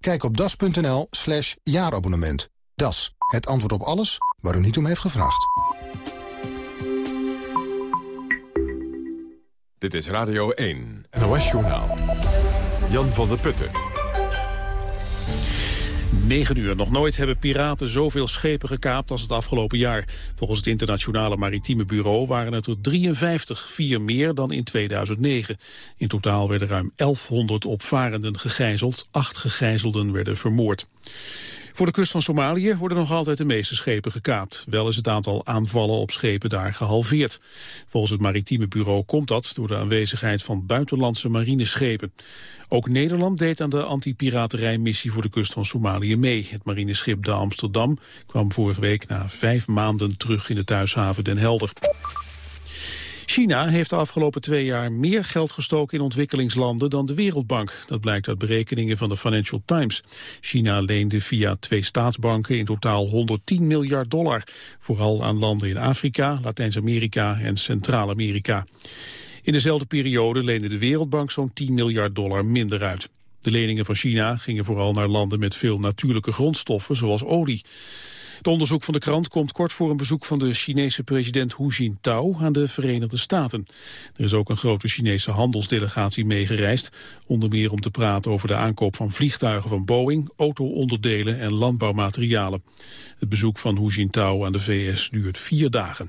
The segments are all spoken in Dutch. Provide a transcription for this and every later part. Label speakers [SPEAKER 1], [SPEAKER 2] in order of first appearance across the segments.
[SPEAKER 1] Kijk op das.nl slash jaarabonnement. Das, het antwoord op alles waar u niet om heeft gevraagd.
[SPEAKER 2] Dit is Radio 1, NOS-journaal. Jan van der Putten.
[SPEAKER 3] 9 uur. Nog nooit hebben piraten zoveel schepen gekaapt als het afgelopen jaar. Volgens het Internationale Maritieme Bureau waren het er 53, vier meer dan in 2009. In totaal werden ruim 1100 opvarenden gegijzeld. Acht gegijzelden werden vermoord. Voor de kust van Somalië worden nog altijd de meeste schepen gekaapt. Wel is het aantal aanvallen op schepen daar gehalveerd. Volgens het maritieme bureau komt dat door de aanwezigheid van buitenlandse marineschepen. Ook Nederland deed aan de anti-piraterijmissie voor de kust van Somalië mee. Het marineschip de Amsterdam kwam vorige week na vijf maanden terug in de thuishaven Den Helder. China heeft de afgelopen twee jaar meer geld gestoken in ontwikkelingslanden dan de Wereldbank. Dat blijkt uit berekeningen van de Financial Times. China leende via twee staatsbanken in totaal 110 miljard dollar. Vooral aan landen in Afrika, Latijns-Amerika en Centraal-Amerika. In dezelfde periode leende de Wereldbank zo'n 10 miljard dollar minder uit. De leningen van China gingen vooral naar landen met veel natuurlijke grondstoffen, zoals olie. Het onderzoek van de krant komt kort voor een bezoek van de Chinese president Hu Jintao aan de Verenigde Staten. Er is ook een grote Chinese handelsdelegatie meegereisd, onder meer om te praten over de aankoop van vliegtuigen van Boeing, auto-onderdelen en landbouwmaterialen. Het bezoek van Hu Jintao aan de VS duurt vier dagen.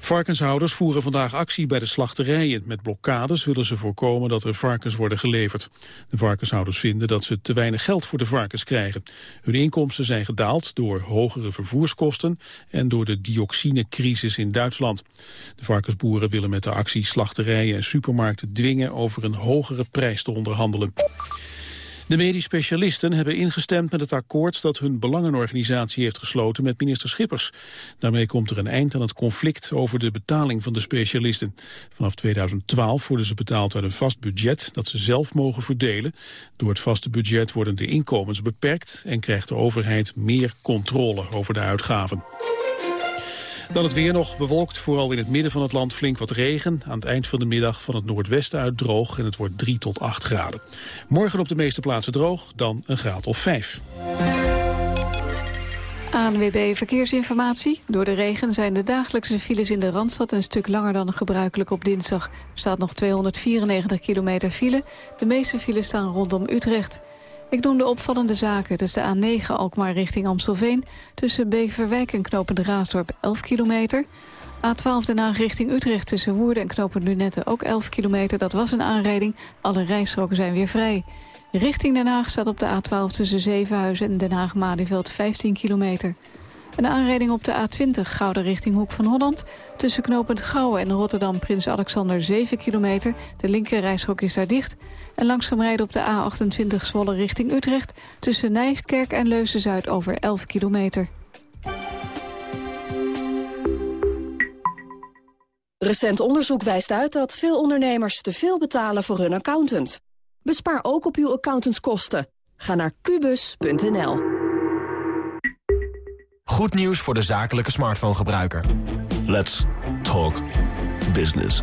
[SPEAKER 3] Varkenshouders voeren vandaag actie bij de slachterijen. Met blokkades willen ze voorkomen dat er varkens worden geleverd. De varkenshouders vinden dat ze te weinig geld voor de varkens krijgen. Hun inkomsten zijn gedaald door hogere vervoerskosten en door de dioxinecrisis in Duitsland. De varkensboeren willen met de actie slachterijen en supermarkten dwingen over een hogere prijs te onderhandelen. De medisch specialisten hebben ingestemd met het akkoord dat hun belangenorganisatie heeft gesloten met minister Schippers. Daarmee komt er een eind aan het conflict over de betaling van de specialisten. Vanaf 2012 worden ze betaald uit een vast budget dat ze zelf mogen verdelen. Door het vaste budget worden de inkomens beperkt en krijgt de overheid meer controle over de uitgaven. Dan het weer nog bewolkt, vooral in het midden van het land flink wat regen. Aan het eind van de middag van het noordwesten uit droog en het wordt 3 tot 8 graden. Morgen op de meeste plaatsen droog, dan een graad of 5.
[SPEAKER 4] ANWB Verkeersinformatie. Door de regen zijn de dagelijkse files in de Randstad een stuk langer dan gebruikelijk op dinsdag. Er staat nog 294 kilometer file. De meeste files staan rondom Utrecht. Ik noem de opvallende zaken. Dus de A9 Alkmaar richting Amstelveen... tussen Beverwijk en Knopend Raasdorp 11 kilometer. A12 Den Haag richting Utrecht tussen Woerden en Knopend Lunette ook 11 kilometer. Dat was een aanrijding. Alle rijstroken zijn weer vrij. Richting Den Haag staat op de A12 tussen Zevenhuizen en Den Haag-Malieveld 15 kilometer. Een aanrijding op de A20 Gouden richting Hoek van Holland. Tussen knooppunt Gouwen en Rotterdam Prins Alexander 7 kilometer. De linker is daar dicht. En langzaam rijden op de A28 Zwolle richting Utrecht... tussen Nijskerk en Leuzen-Zuid over 11 kilometer.
[SPEAKER 5] Recent onderzoek wijst uit dat veel ondernemers te veel betalen voor hun accountant. Bespaar ook op uw accountantskosten. Ga naar kubus.nl.
[SPEAKER 6] Goed nieuws voor de zakelijke smartphone-gebruiker.
[SPEAKER 7] Let's talk business.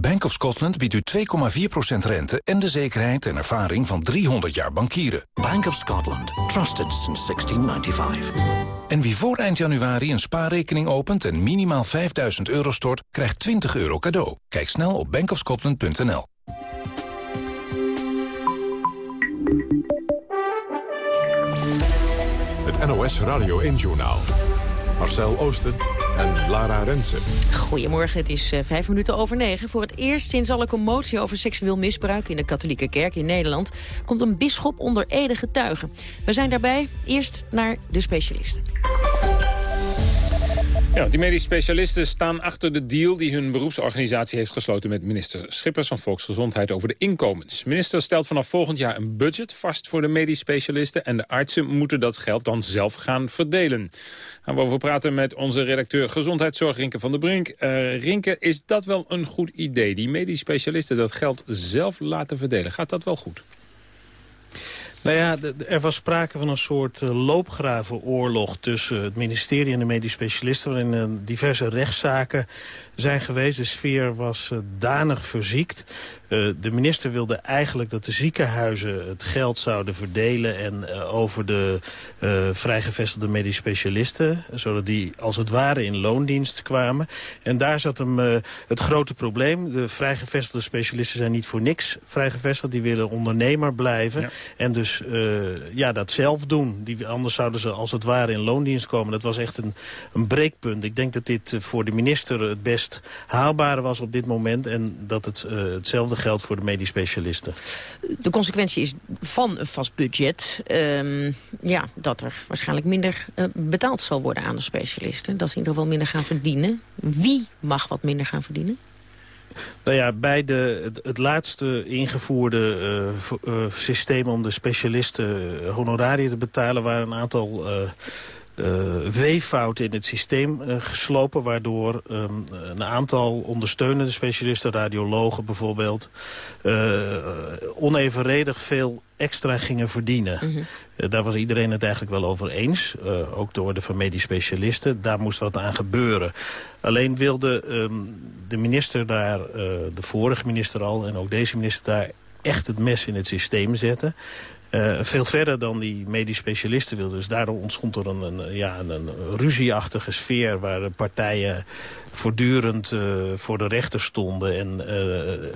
[SPEAKER 8] Bank of Scotland biedt u 2,4% rente en de zekerheid en ervaring van 300 jaar bankieren.
[SPEAKER 9] Bank of Scotland. Trusted since 1695.
[SPEAKER 8] En wie voor eind januari een spaarrekening opent en minimaal 5000 euro stort, krijgt 20 euro cadeau. Kijk snel op bankofscotland.nl.
[SPEAKER 2] Het NOS Radio 1-journaal. Marcel Oosten en Lara Rensen.
[SPEAKER 10] Goedemorgen, het is uh, vijf minuten over negen. Voor het eerst sinds alle commotie over seksueel misbruik in de katholieke kerk in Nederland... komt een bisschop onder ede getuigen. We zijn daarbij eerst naar de specialisten.
[SPEAKER 11] Ja, die medisch specialisten staan achter de deal die hun beroepsorganisatie heeft gesloten met minister Schippers van Volksgezondheid over de inkomens. Minister stelt vanaf volgend jaar een budget vast voor de medisch specialisten en de artsen moeten dat geld dan zelf gaan verdelen. Gaan we over praten met onze redacteur Gezondheidszorg Rinke van der Brink. Uh, Rinke, is dat wel een goed idee? Die medisch specialisten dat geld zelf laten verdelen, gaat dat wel goed?
[SPEAKER 12] Nou ja, er was sprake van een soort uh, loopgravenoorlog tussen het ministerie en de medisch specialisten... waarin uh, diverse rechtszaken zijn geweest. De sfeer was uh, danig verziekt. Uh, de minister wilde eigenlijk dat de ziekenhuizen het geld zouden verdelen... en uh, over de vrijgevestigde medisch specialisten... zodat die als het ware in loondienst kwamen. En daar zat hem het grote probleem. De vrijgevestigde specialisten zijn niet voor niks vrijgevestigd. Die willen ondernemer blijven. Ja. En dus ja, dat zelf doen. Die, anders zouden ze als het ware in loondienst komen. Dat was echt een, een breekpunt. Ik denk dat dit voor de minister het best haalbare was op dit moment... en dat het uh, hetzelfde geldt voor de medisch specialisten.
[SPEAKER 10] De consequentie is van een vast budget... Um, ja, dat er waarschijnlijk minder uh, betaald zal worden aan de specialisten. Dat ze in ieder geval minder gaan verdienen. Wie mag wat minder gaan verdienen?
[SPEAKER 12] Nou ja, bij de, het, het laatste ingevoerde uh, uh, systeem om de specialisten honorariën te betalen... waren een aantal uh, weeffouten in het systeem uh, geslopen... waardoor um, een aantal ondersteunende specialisten, radiologen bijvoorbeeld... Uh, onevenredig veel extra gingen verdienen. Mm -hmm. uh, daar was iedereen het eigenlijk wel over eens. Uh, ook de orde van medisch specialisten. Daar moest wat aan gebeuren. Alleen wilde um, de minister daar, uh, de vorige minister al... en ook deze minister daar echt het mes in het systeem zetten. Uh, veel verder dan die medisch specialisten wilden. Dus daardoor ontstond er een, een, ja, een, ruzieachtige sfeer... waar de partijen voortdurend uh, voor de rechter stonden. En uh,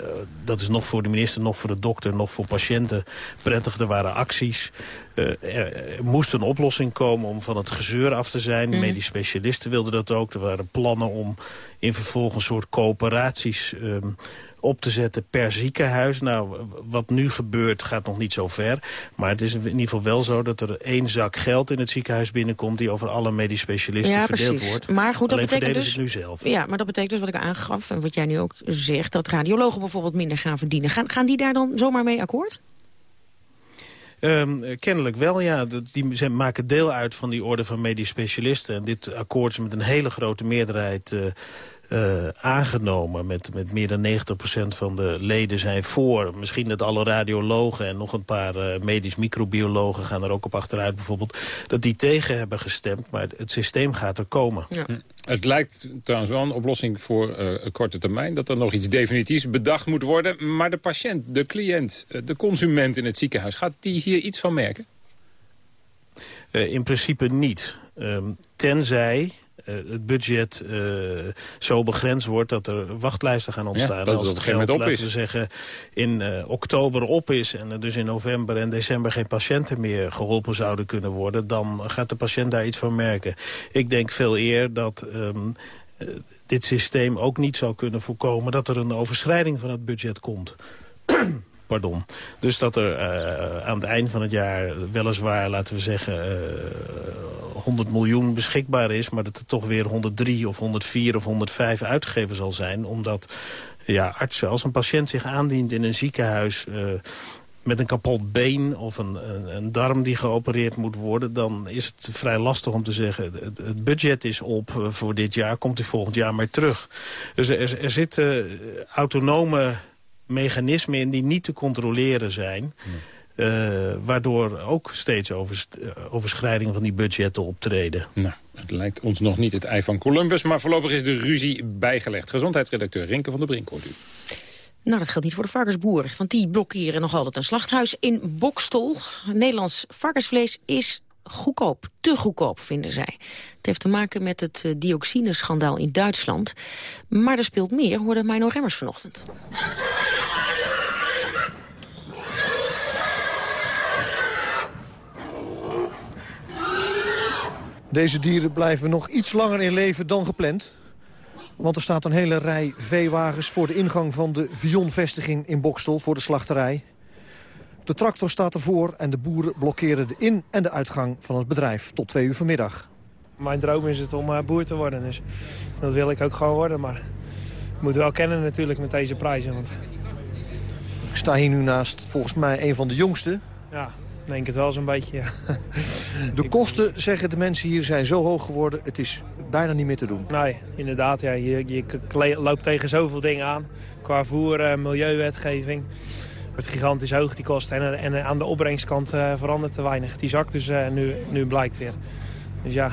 [SPEAKER 12] dat is nog voor de minister, nog voor de dokter, nog voor patiënten prettig. Er waren acties. Er, er, moest een oplossing komen om van het gezeur af te zijn. Mm. Medisch specialisten wilden dat ook. Er waren plannen om in vervolgens een soort coöperaties... Um, op te zetten per ziekenhuis. Nou, wat nu gebeurt gaat nog niet zo ver. Maar het is in ieder geval wel zo dat er één zak geld in het ziekenhuis binnenkomt... die over alle medisch specialisten ja, verdeeld
[SPEAKER 10] precies.
[SPEAKER 12] wordt.
[SPEAKER 10] Maar goed, dat
[SPEAKER 12] Alleen
[SPEAKER 10] betekent dus,
[SPEAKER 12] het nu zelf.
[SPEAKER 10] Ja, maar dat betekent dus wat ik aangaf en wat jij nu ook zegt... dat radiologen bijvoorbeeld minder gaan verdienen. Gaan, gaan die daar dan zomaar mee akkoord?
[SPEAKER 12] Um, kennelijk wel, ja. Die maken deel uit van die orde van medisch specialisten. En dit akkoord is met een hele grote meerderheid... Uh, uh, aangenomen. Met, met meer dan 90% van de leden zijn voor. Misschien dat alle radiologen en nog een paar uh, medisch microbiologen... gaan er ook op achteruit bijvoorbeeld... dat die tegen hebben gestemd. Maar het systeem gaat er komen.
[SPEAKER 11] Ja. Het lijkt trouwens wel een oplossing voor uh, een korte termijn... dat er nog iets definitiefs bedacht moet worden. Maar de patiënt, de cliënt, de consument in het ziekenhuis... gaat die hier iets van merken?
[SPEAKER 12] in principe niet. Um, tenzij het budget uh, zo begrensd wordt dat er wachtlijsten gaan ontstaan.
[SPEAKER 11] Ja, dat
[SPEAKER 12] Als
[SPEAKER 11] het
[SPEAKER 12] het geld,
[SPEAKER 11] op
[SPEAKER 12] laten
[SPEAKER 11] is.
[SPEAKER 12] we zeggen, in uh, oktober op is... en er dus in november en december geen patiënten meer geholpen zouden kunnen worden... dan gaat de patiënt daar iets van merken. Ik denk veel eer dat... Um, dit systeem ook niet zou kunnen voorkomen... dat er een overschrijding van het budget komt. Dus dat er uh, aan het eind van het jaar weliswaar, laten we zeggen... Uh, 100 miljoen beschikbaar is... maar dat er toch weer 103 of 104 of 105 uitgegeven zal zijn. Omdat ja, artsen, als een patiënt zich aandient in een ziekenhuis... Uh, met een kapot been of een, een, darm die geopereerd moet worden... dan is het vrij lastig om te zeggen... het, budget is op voor dit jaar, komt u volgend jaar maar terug. Dus er, er zitten autonome mechanismen in die niet te controleren zijn... Nee. Uh, waardoor ook steeds overs overschrijdingen van die budgetten optreden.
[SPEAKER 11] Nou, het lijkt ons nog niet het ei van Columbus... maar voorlopig is de ruzie bijgelegd. Gezondheidsredacteur Rinke van der Brink hoort u.
[SPEAKER 10] Nou, dat geldt niet voor de varkensboeren, want die blokkeren nog altijd een slachthuis in Bokstel. Nederlands varkensvlees is goedkoop, te goedkoop, vinden zij. Het heeft te maken met het uh, dioxineschandaal in Duitsland. Maar er speelt meer, hoorde Mino Remmers vanochtend.
[SPEAKER 13] Deze dieren blijven nog iets langer in leven dan gepland. Want er staat een hele rij veewagens voor de ingang van de Vion-vestiging in Bokstel voor de slachterij. De tractor staat ervoor en de boeren blokkeren de in- en de uitgang van het bedrijf tot twee uur vanmiddag.
[SPEAKER 14] Mijn droom is het om uh, boer te worden, dus dat wil ik ook gewoon worden. Maar ik moet wel kennen natuurlijk met deze prijzen. Want...
[SPEAKER 13] Ik sta hier nu naast volgens mij een van de jongste.
[SPEAKER 14] Ja, denk het wel zo'n beetje, ja.
[SPEAKER 13] De kosten, zeggen de mensen hier, zijn zo hoog geworden. Het is bijna niet meer te doen.
[SPEAKER 14] Nee, inderdaad. Ja, je, je loopt tegen zoveel dingen aan. Qua voer, uh, milieuwetgeving. Het gigantisch hoog, die kosten. En, en aan de opbrengstkant uh, verandert te weinig. Die zakt dus uh, nu, nu blijkt weer. Dus ja,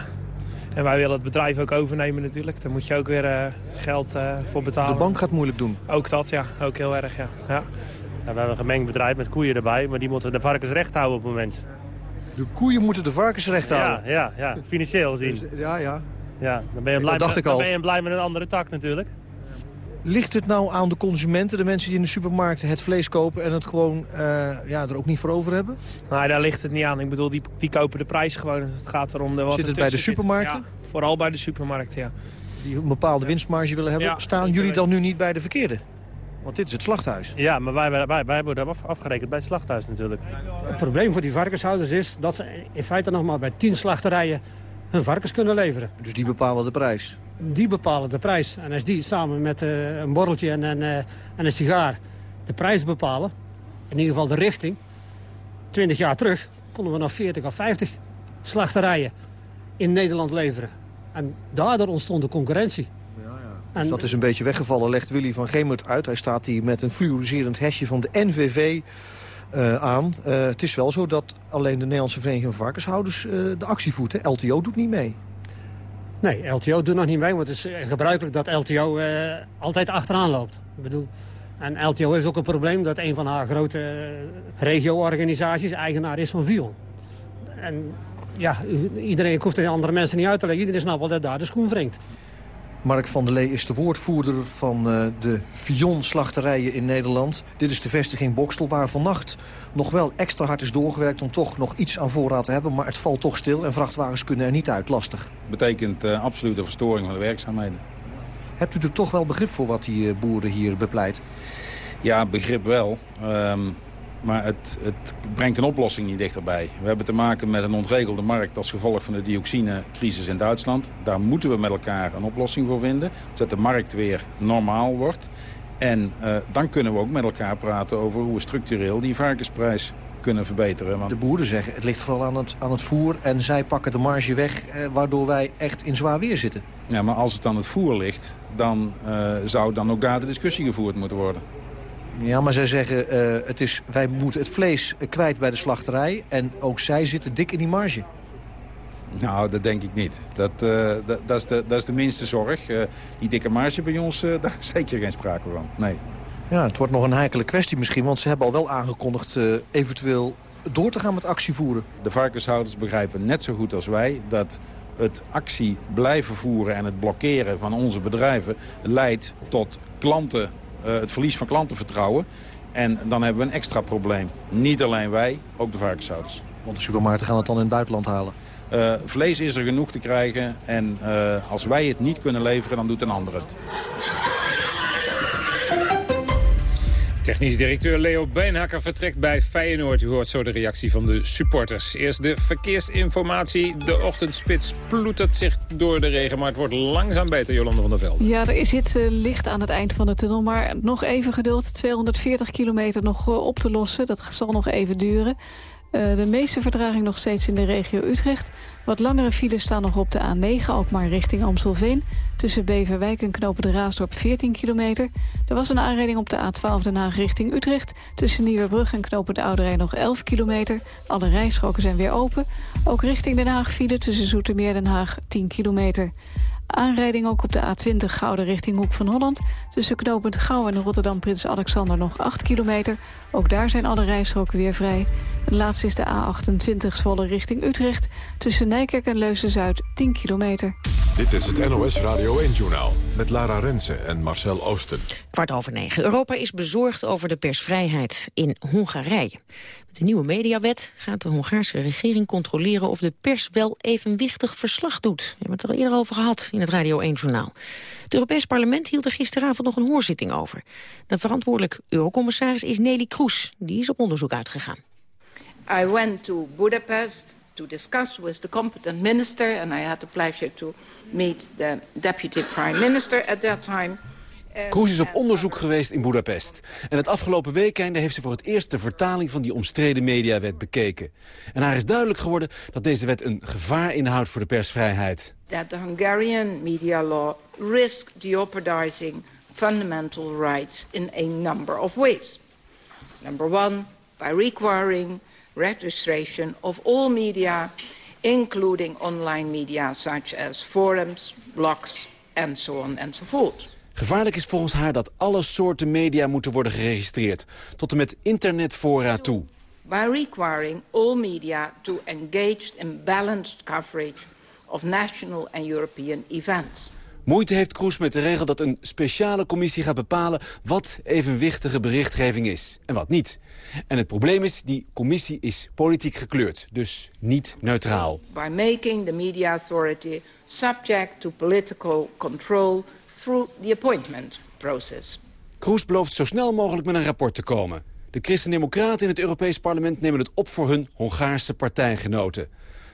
[SPEAKER 14] en wij willen het bedrijf ook overnemen natuurlijk. Daar moet je ook weer geld voor betalen.
[SPEAKER 13] De bank gaat moeilijk doen?
[SPEAKER 14] Ook dat, ja. Ook heel erg, ja. ja.
[SPEAKER 15] We hebben een gemengd bedrijf met koeien erbij, maar die moeten de varkens recht houden op het moment.
[SPEAKER 13] De koeien moeten de varkens recht houden?
[SPEAKER 15] Ja, ja, ja. financieel gezien. Dus,
[SPEAKER 13] ja, ja.
[SPEAKER 15] Ja, dan ben je blij, met, dan ben je blij met een andere tak natuurlijk.
[SPEAKER 13] Ligt het nou aan de consumenten, de mensen die in de supermarkt het vlees kopen... en het gewoon uh, ja, er ook niet voor over hebben?
[SPEAKER 14] Nee, daar ligt het niet aan. Ik bedoel, die, die kopen de prijs gewoon. Het gaat erom... De, wat
[SPEAKER 13] zit het bij de supermarkten?
[SPEAKER 14] Ja, vooral bij de supermarkten, ja.
[SPEAKER 13] Die een bepaalde winstmarge willen hebben. Staan jullie dan nu niet bij de verkeerde? Want dit is het slachthuis.
[SPEAKER 15] Ja, maar wij, wij, wij worden af, afgerekend bij het slachthuis natuurlijk.
[SPEAKER 16] Het probleem voor die varkenshouders is dat ze in feite nog maar bij tien slachterijen hun varkens kunnen leveren.
[SPEAKER 13] Dus die bepalen de prijs?
[SPEAKER 16] Die bepalen de prijs. En als die samen met uh, een borreltje en, en, uh, en een sigaar de prijs bepalen... in ieder geval de richting... 20 jaar terug konden we nog 40 of 50 slachterijen in Nederland leveren. En daardoor ontstond de concurrentie.
[SPEAKER 13] Dus dat is een beetje weggevallen, legt Willy van Gemert uit. Hij staat hier met een fluoriserend hesje van de NVV uh, aan. Uh, het is wel zo dat alleen de Nederlandse Vereniging van Varkenshouders uh, de actie voert. Hè? LTO doet niet mee.
[SPEAKER 16] Nee, LTO doet nog niet mee, want het is gebruikelijk dat LTO altijd achteraan loopt. Ik bedoel, en LTO heeft ook een probleem dat een van haar grote regio-organisaties eigenaar is van Vion. En ja, iedereen hoeft de andere mensen niet uit te leggen. Iedereen snapt wel dat daar de schoen wringt.
[SPEAKER 13] Mark van der Lee is de woordvoerder van uh, de Vion-slachterijen in Nederland. Dit is de vestiging Bokstel, waar vannacht nog wel extra hard is doorgewerkt... om toch nog iets aan voorraad te hebben, maar het valt toch stil... en vrachtwagens kunnen er niet uit, lastig.
[SPEAKER 17] betekent uh, absolute verstoring van de werkzaamheden.
[SPEAKER 13] Hebt u er toch wel begrip voor wat die uh, boeren hier bepleit?
[SPEAKER 17] Ja, begrip wel. Um, maar het, het, brengt een oplossing niet dichterbij. We hebben te maken met een ontregelde markt als gevolg van de dioxinecrisis in Duitsland. Daar moeten we met elkaar een oplossing voor vinden. Zodat de markt weer normaal wordt. En uh, dan kunnen we ook met elkaar praten over hoe we structureel die varkensprijs kunnen verbeteren.
[SPEAKER 13] Want... De boeren zeggen het ligt vooral aan het, aan het voer en zij pakken de marge weg... Eh, waardoor wij echt in zwaar weer zitten.
[SPEAKER 17] Ja, maar als het aan het voer ligt, dan uh, zou dan ook daar de discussie gevoerd moeten worden.
[SPEAKER 13] Ja, maar zij zeggen, uh, het is, wij moeten het vlees kwijt bij de slachterij. En ook zij zitten dik in die marge.
[SPEAKER 17] Nou, dat denk ik niet. Dat, uh, dat, dat, is, de, dat is de minste zorg. Uh, die dikke marge bij ons, daar is zeker geen sprake van. Nee.
[SPEAKER 13] Ja, het wordt nog een heikele kwestie misschien. Want ze hebben al wel aangekondigd eventueel door te gaan met actie voeren.
[SPEAKER 17] De varkenshouders begrijpen net zo goed als wij dat het actie blijven voeren en het blokkeren van onze bedrijven leidt tot klanten het verlies van klantenvertrouwen. En dan hebben we een extra probleem. Niet alleen wij, ook de varkenshouders.
[SPEAKER 13] Want de supermarkten gaan het dan in het buitenland halen?
[SPEAKER 17] Uh, vlees is er genoeg te krijgen en uh, als wij het niet kunnen leveren, dan doet een ander het.
[SPEAKER 11] Technisch directeur Leo Beenhakker vertrekt bij Feyenoord. U hoort zo de reactie van de supporters. Eerst de verkeersinformatie. De ochtendspits ploetert zich door de regen, maar het wordt langzaam beter, Jolande van der Velde.
[SPEAKER 4] Ja, er zit uh, licht aan het eind van de tunnel, maar nog even geduld. 240 kilometer nog uh, op te lossen, dat zal nog even duren. Uh, de meeste vertraging nog steeds in de regio Utrecht. Wat langere files staan nog op de A9, ook maar richting Amstelveen. Tussen Beverwijk en Knopen de Raasdorp 14 kilometer. Er was een aanrijding op de A12 Den Haag richting Utrecht. Tussen Nieuwebrug en Knopen de Oude nog 11 kilometer. Alle rijstroken zijn weer open. Ook richting Den Haag file tussen Zoetermeer Den Haag 10 kilometer. Aanrijding ook op de A20 Gouden richting Hoek van Holland. Tussen knooppunt Gouw en Rotterdam Prins Alexander nog 8 kilometer. Ook daar zijn alle rijstroken weer vrij. En laatst is de A28 Zwolle richting Utrecht. Tussen Nijkerk en Leusden-Zuid 10 kilometer.
[SPEAKER 2] Dit is het NOS Radio 1-journaal met Lara Rensen en Marcel Oosten.
[SPEAKER 10] Kwart over negen. Europa is bezorgd over de persvrijheid in Hongarije. Met de nieuwe mediawet gaat de Hongaarse regering controleren... of de pers wel evenwichtig verslag doet. We hebben het er al eerder over gehad in het Radio 1-journaal. Het Europees Parlement hield er gisteravond nog een hoorzitting over. De verantwoordelijk eurocommissaris is Nelly Kroes. Die is op onderzoek uitgegaan.
[SPEAKER 18] I went to Budapest to discuss with the competent minister, and I had the pleasure to meet the deputy prime minister at that time.
[SPEAKER 19] Kroes is op onderzoek geweest in Budapest. En het afgelopen weekende heeft ze voor het eerst de vertaling van die omstreden mediawet bekeken. En haar is duidelijk geworden dat deze wet een gevaar inhoudt voor de persvrijheid.
[SPEAKER 18] That the Hungarian media law risked jeopardizing fundamental rights in a number of ways. Number one, by requiring registration of all media, including online media such as forums, blogs, and so on and so forth.
[SPEAKER 19] Gevaarlijk is volgens haar dat alle soorten media moeten worden geregistreerd. Tot en met internetfora toe.
[SPEAKER 18] By requiring all media to engage in balanced coverage of national and European events.
[SPEAKER 19] Moeite heeft Kroes met de regel dat een speciale commissie gaat bepalen... wat evenwichtige berichtgeving is en wat niet. En het probleem is, die commissie is politiek gekleurd. Dus niet neutraal.
[SPEAKER 18] By making the media authority subject to political control through the appointment process.
[SPEAKER 19] Kroes belooft zo snel mogelijk met een rapport te komen. De Christen-Democraten in het Europees Parlement nemen het op voor hun Hongaarse partijgenoten.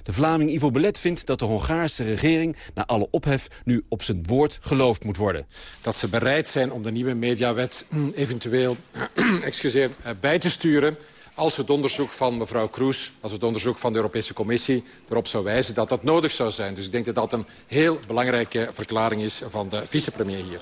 [SPEAKER 19] De Vlaming Ivo Belet vindt dat de Hongaarse regering... na alle ophef nu op zijn woord geloofd moet worden.
[SPEAKER 20] Dat ze bereid zijn om de nieuwe mediawet hm, eventueel excuseer, eh, bij te sturen als het onderzoek van mevrouw Kroes, als het onderzoek van de Europese Commissie erop zou wijzen dat dat nodig zou zijn. Dus ik denk dat dat een heel belangrijke verklaring is van de vicepremier hier.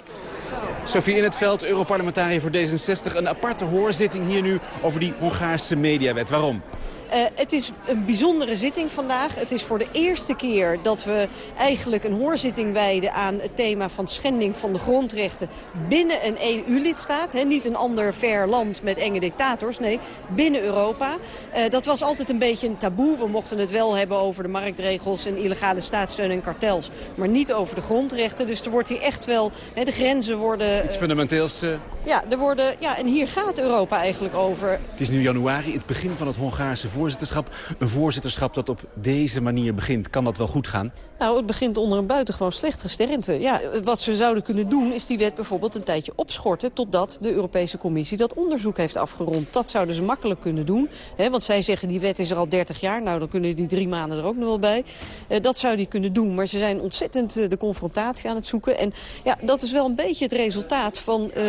[SPEAKER 19] Sophie In het Veld, Europarlementariër voor D66. Een aparte hoorzitting hier nu over die Hongaarse mediawet. Waarom?
[SPEAKER 21] Uh, het is een bijzondere zitting vandaag. Het is voor de eerste keer dat we eigenlijk een hoorzitting wijden aan het thema van schending van de grondrechten binnen een EU-lidstaat. Niet een ander ver land met enge dictators, nee, binnen Europa. Uh, dat was altijd een beetje een taboe. We mochten het wel hebben over de marktregels en illegale staatssteun en kartels, maar niet over de grondrechten. Dus er wordt hier echt wel, hè, de grenzen worden...
[SPEAKER 19] Iets fundamenteels... Uh...
[SPEAKER 21] Ja, er worden, ja, en hier gaat Europa eigenlijk over.
[SPEAKER 19] Het is nu januari, het begin van het Hongaarse voorzitterschap. Een voorzitterschap dat op deze manier begint. Kan dat wel goed gaan?
[SPEAKER 21] Nou, het begint onder een buitengewoon slecht gesternte. Ja, wat ze zouden kunnen doen is die wet bijvoorbeeld een tijdje opschorten... totdat de Europese Commissie dat onderzoek heeft afgerond. Dat zouden ze makkelijk kunnen doen. Hè, want zij zeggen die wet is er al 30 jaar. Nou, dan kunnen die drie maanden er ook nog wel bij. Uh, dat zou die kunnen doen. Maar ze zijn ontzettend uh, de confrontatie aan het zoeken. En ja, dat is wel een beetje het resultaat van uh,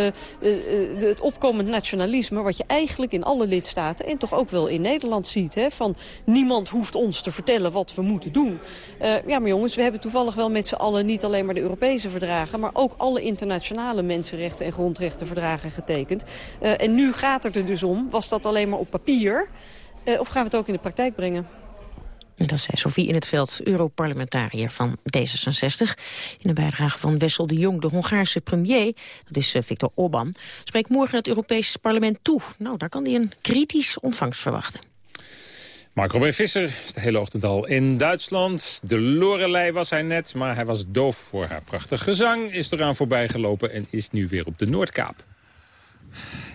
[SPEAKER 21] het opkomend nationalisme... wat je eigenlijk in alle lidstaten en toch ook wel in Nederland ziet. Hè, van niemand hoeft ons te vertellen wat we moeten doen. ja, maar jongens, we hebben toevallig wel met z'n allen niet alleen maar de Europese verdragen... maar ook alle internationale mensenrechten en grondrechtenverdragen getekend. En nu gaat het er dus om, was dat alleen maar op papier... Of gaan we het ook in de praktijk brengen?
[SPEAKER 10] Dat zei Sofie in het veld, Europarlementariër van D66. In een bijdrage van Wessel de Jong, de Hongaarse premier, dat is uh, Viktor Orbán, spreekt morgen het Europees Parlement toe. Nou, daar kan hij een kritisch ontvangst verwachten.
[SPEAKER 11] Marco B. Visser is de hele ochtend al in Duitsland. De Lorelei was hij net, maar hij was doof voor haar prachtig gezang. Is eraan voorbij gelopen en is nu weer op de Noordkaap.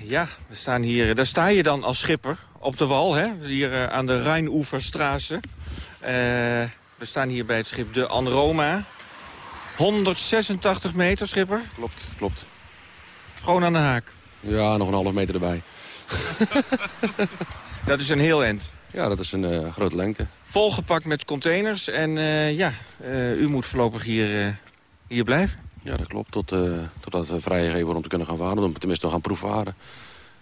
[SPEAKER 22] Ja, we staan hier. Daar sta je dan als schipper op de wal, hè? hier uh, aan de Rijnoeverstraße. Uh, we staan hier bij het schip de Anroma. 186 meter, schipper?
[SPEAKER 23] Klopt, klopt.
[SPEAKER 22] Gewoon aan de haak?
[SPEAKER 23] Ja, nog een half meter erbij.
[SPEAKER 22] Dat is een heel eind.
[SPEAKER 23] Ja, dat is een uh, grote lengte.
[SPEAKER 22] Volgepakt met containers en ja, u moet voorlopig hier, hier blijven.
[SPEAKER 23] Ja, dat klopt. Tot, totdat we vrijgegeven om te kunnen gaan varen. Om tenminste nog gaan proefvaren.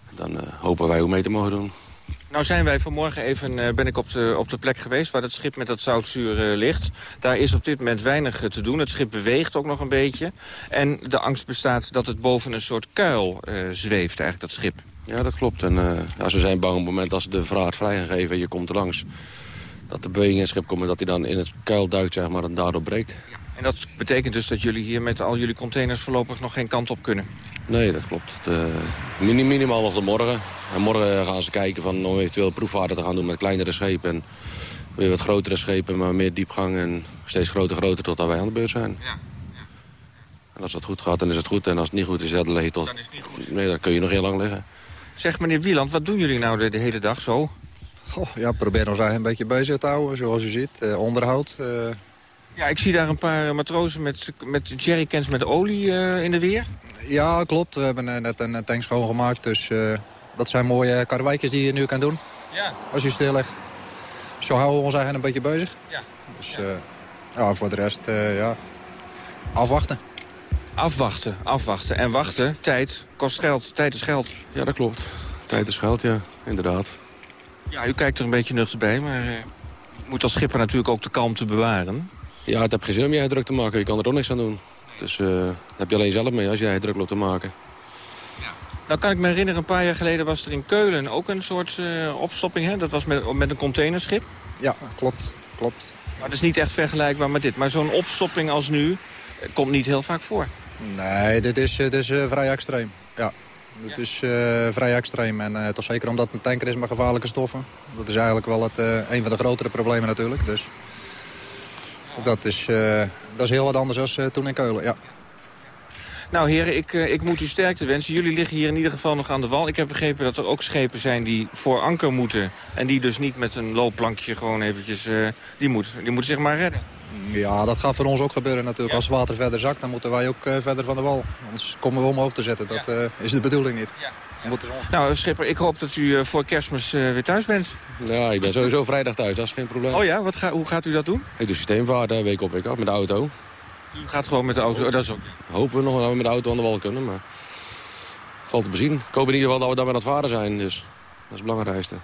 [SPEAKER 23] Dan hopen wij hoe mee te mogen doen.
[SPEAKER 22] Nou zijn wij vanmorgen even, ben ik op de, op de plek geweest waar het schip met dat zoutzuur ligt. Daar is op dit moment weinig te doen. Het schip beweegt ook nog een beetje. En de angst bestaat dat het boven een soort kuil zweeft, eigenlijk dat schip.
[SPEAKER 23] Ja, dat klopt. En uh, ja, ze zijn bang op het moment als de vraag vrijgegeven en je komt langs... dat de beweging in het schip komt en dat hij dan in het kuil duikt zeg maar, en daardoor breekt.
[SPEAKER 22] Ja, en dat betekent dus dat jullie hier met al jullie containers voorlopig nog geen kant op kunnen?
[SPEAKER 23] Nee, dat klopt. Uh, minim, minimaal nog de morgen. En morgen gaan ze kijken van om eventueel proefvaarten te gaan doen met kleinere schepen. En weer wat grotere schepen, maar meer diepgang en steeds groter groter totdat wij aan de beurt zijn. Ja. En als dat goed gaat, dan is het goed. En als het niet goed is, dan leg je tot... Dan is het niet goed. Nee, dan kun je nog heel lang liggen.
[SPEAKER 22] Zeg meneer Wieland, wat doen jullie nou de, de hele dag zo?
[SPEAKER 24] Oh, ja, proberen ons eigenlijk een beetje bezig te houden, zoals u ziet. Uh, onderhoud. Uh...
[SPEAKER 22] Ja, ik zie daar een paar matrozen met, met jerrycans met olie uh, in de weer.
[SPEAKER 24] Ja, klopt. We hebben net een tank schoongemaakt. Dus dat zijn mooie karweitjes die je nu kan doen.
[SPEAKER 22] Ja.
[SPEAKER 24] Als u stil ligt. zo houden we ons eigenlijk een beetje bezig.
[SPEAKER 22] Ja.
[SPEAKER 24] Dus eh, ja, voor de rest, eh, ja, afwachten.
[SPEAKER 22] Afwachten, afwachten. En wachten, tijd, kost geld. Tijd is geld.
[SPEAKER 23] Ja, dat klopt. Tijd is geld, ja. Inderdaad.
[SPEAKER 22] Ja, u kijkt er een beetje nuchter bij, maar... Uh, moet als schipper natuurlijk ook de kalmte bewaren.
[SPEAKER 23] Ja, het heb geen zin om je druk te maken. Je kan er ook niks aan doen. Dus uh, daar heb je alleen zelf mee als jij druk loopt te maken.
[SPEAKER 22] Nou kan ik me herinneren, een paar jaar geleden was er in Keulen ook een soort uh, opstopping. Hè? Dat was met, met een containerschip.
[SPEAKER 24] Ja, klopt. klopt.
[SPEAKER 22] Maar het is niet echt vergelijkbaar met dit. Maar zo'n opstopping als nu komt niet heel vaak voor.
[SPEAKER 24] Nee, dit is, dit is vrij extreem. Ja, het ja. is uh, vrij extreem. En uh, toch zeker omdat het een tanker is met gevaarlijke stoffen. Dat is eigenlijk wel het, uh, een van de grotere problemen natuurlijk. Dus dat is, dat is heel wat anders dan toen in Keulen, ja.
[SPEAKER 22] Nou heren, ik, ik moet u sterkte wensen. Jullie liggen hier in ieder geval nog aan de wal. Ik heb begrepen dat er ook schepen zijn die voor anker moeten. En die dus niet met een loopplankje gewoon eventjes... die, moet, die moeten zich maar redden.
[SPEAKER 24] Ja, dat gaat voor ons ook gebeuren natuurlijk.
[SPEAKER 22] Ja.
[SPEAKER 24] Als het water verder zakt, dan moeten wij ook uh, verder van de wal. Anders komen we omhoog te zetten. Dat uh, is de bedoeling niet.
[SPEAKER 22] Ja. Nou, Schipper, ik hoop dat u uh, voor kerstmis weer thuis bent.
[SPEAKER 23] Ja, ik ben sowieso vrijdag thuis, dat is geen probleem.
[SPEAKER 22] Oh ja, wat ga, hoe gaat u dat doen?
[SPEAKER 23] Ik doe systeemvaart, week op week af, met de auto.
[SPEAKER 22] U gaat gewoon met de auto, oh, dat is ook...
[SPEAKER 23] Hopen we nog dat we met de auto aan de wal kunnen, maar... Valt te bezien. Ik hoop in ieder geval dat we dan met het varen zijn, dus dat is het belangrijkste.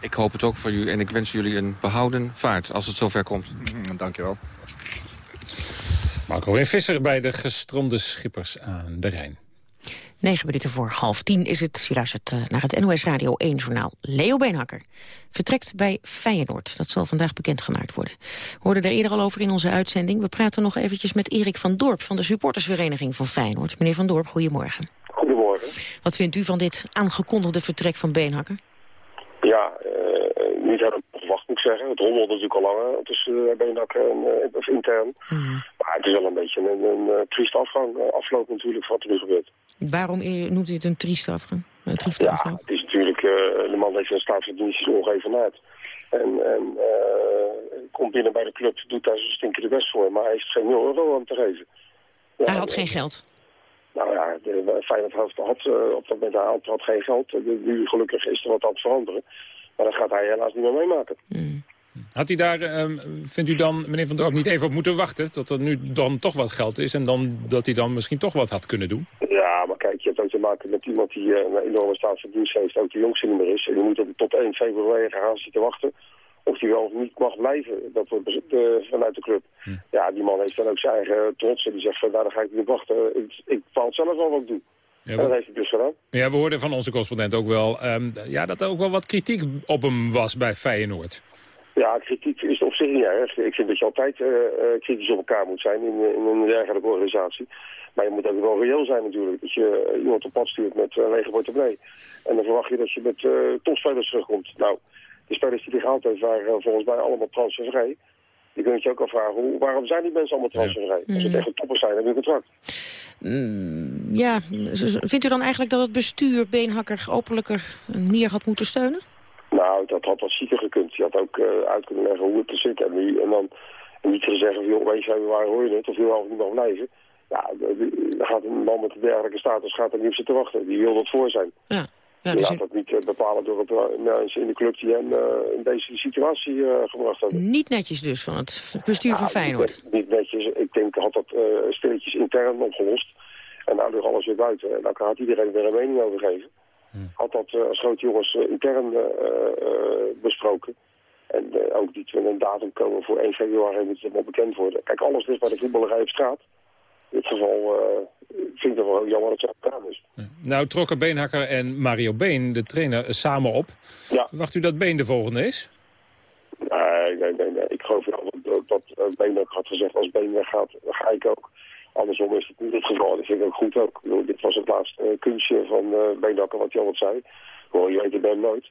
[SPEAKER 22] Ik hoop het ook voor u en ik wens jullie een behouden vaart als het zover komt.
[SPEAKER 24] Mm, dankjewel.
[SPEAKER 11] Marco en Visser bij de gestrande schippers aan de Rijn.
[SPEAKER 10] 9 minuten voor half tien is het. U luistert naar het NOS Radio 1 journaal. Leo Beenhakker vertrekt bij Feyenoord. Dat zal vandaag bekendgemaakt worden. We hoorden er eerder al over in onze uitzending. We praten nog eventjes met Erik van Dorp van de supportersvereniging van Feyenoord. Meneer van Dorp, goedemorgen.
[SPEAKER 25] Goedemorgen.
[SPEAKER 10] Wat vindt u van dit aangekondigde vertrek van Beenhakker?
[SPEAKER 25] Ja, uh, niet helemaal verwacht moet ik zeggen. Het rommelde natuurlijk al langer tussen uh, Beenhakker en uh, intern.
[SPEAKER 10] Mm.
[SPEAKER 25] Maar het is wel een beetje een, een, afgang, afloop natuurlijk wat er nu gebeurt.
[SPEAKER 10] Waarom noemt u het een trieste afgang? Een trieste
[SPEAKER 25] ja, het is natuurlijk, de man heeft een staat van dienst ongeëvenaard. En, en komt binnen bij de club, doet daar zijn stinkende best voor. Maar hij heeft geen 0 euro aan te geven.
[SPEAKER 10] Ja, hij had geen geld?
[SPEAKER 25] Nou ja, de Feyenoord had, had uh, op dat moment had, had geen geld. Nu gelukkig is er wat aan het veranderen. Maar dat gaat hij helaas niet meer meemaken.
[SPEAKER 10] Mm.
[SPEAKER 11] Had hij daar, um, vindt u dan, meneer Van Dorp, niet even op moeten wachten... tot er nu dan toch wat geld is en dan, dat hij dan misschien toch wat had kunnen doen?
[SPEAKER 25] Ja, maar kijk, je hebt ook te maken met iemand die uh, een enorme staat van dienst heeft... ook de jongste niet meer is. En die moet tot 1 februari gaan zitten wachten of hij wel of niet mag blijven dat wordt de, vanuit de club.
[SPEAKER 11] Hm.
[SPEAKER 25] Ja, die man heeft dan ook zijn eigen trots. En die zegt, van, nou, daar ga ik niet op wachten. Ik, ik bepaal zelf wel wat ik doe.
[SPEAKER 11] Ja,
[SPEAKER 25] en dat heeft hij dus gedaan.
[SPEAKER 11] Ja, we hoorden van onze correspondent ook wel um, ja, dat er ook wel wat kritiek op hem was bij Feyenoord.
[SPEAKER 25] Ja, kritiek is op zich niet erg. Ik vind dat je altijd uh, uh, kritisch op elkaar moet zijn in, in een dergelijke organisatie. Maar je moet ook wel reëel zijn natuurlijk. Dat je iemand op pad stuurt met een lege portemonnee. En dan verwacht je dat je met uh, topspelers terugkomt. Nou, de spelers die gehaald heeft waren volgens mij allemaal transfervrij. Je kunt je ook afvragen, hoe, waarom zijn die mensen allemaal transfervrij? Als het echt toppers zijn, hebben een contract.
[SPEAKER 10] Mm, ja, vindt u dan eigenlijk dat het bestuur Beenhakker openlijker meer had moeten steunen?
[SPEAKER 25] Nou, dat had wat zieker gekund. Je had ook uh, uit kunnen leggen hoe het er zit. En, en dan en niet te zeggen, joh, opeens waar hoor je het, of wil niet mag blijven. Ja, dan gaat een man met een dergelijke status gaat er niet op zitten wachten. Die wil wat voor zijn.
[SPEAKER 10] Ja.
[SPEAKER 25] Ja, dus dat niet uh, bepalen door het, mensen in de club die hem uh, in deze situatie uh, gebracht hebben.
[SPEAKER 10] Niet netjes dus van het bestuur van Feyenoord?
[SPEAKER 25] Niet, niet, netjes. Ik denk had dat stilletjes intern opgelost. En nou ligt alles weer buiten. En dan had iedereen weer een mening over geven.
[SPEAKER 11] Hmm.
[SPEAKER 25] Had dat als grote jongens intern besproken. En ook die we een datum komen voor 1 februari moet het allemaal bekend worden. Kijk, alles ligt bij de voetballerij op straat. In dit geval vind ik het wel jammer dat het zo gedaan is.
[SPEAKER 11] Nou trokken Beenhakker en Mario Been, de trainer, samen op.
[SPEAKER 25] Ja.
[SPEAKER 11] Wacht u dat Been de volgende is?
[SPEAKER 25] Nee, nee, nee. nee. Ik geloof wel dat, dat Been ook had gezegd, als Been weggaat, dan ga ik ook. Andersom is het niet het geval. Dat vind ik ook goed ook. Bedoel, dit was het laatste uh, kunstje van uh, Beenhakker, wat hij altijd zei. Hoor, je weet het Ben nooit.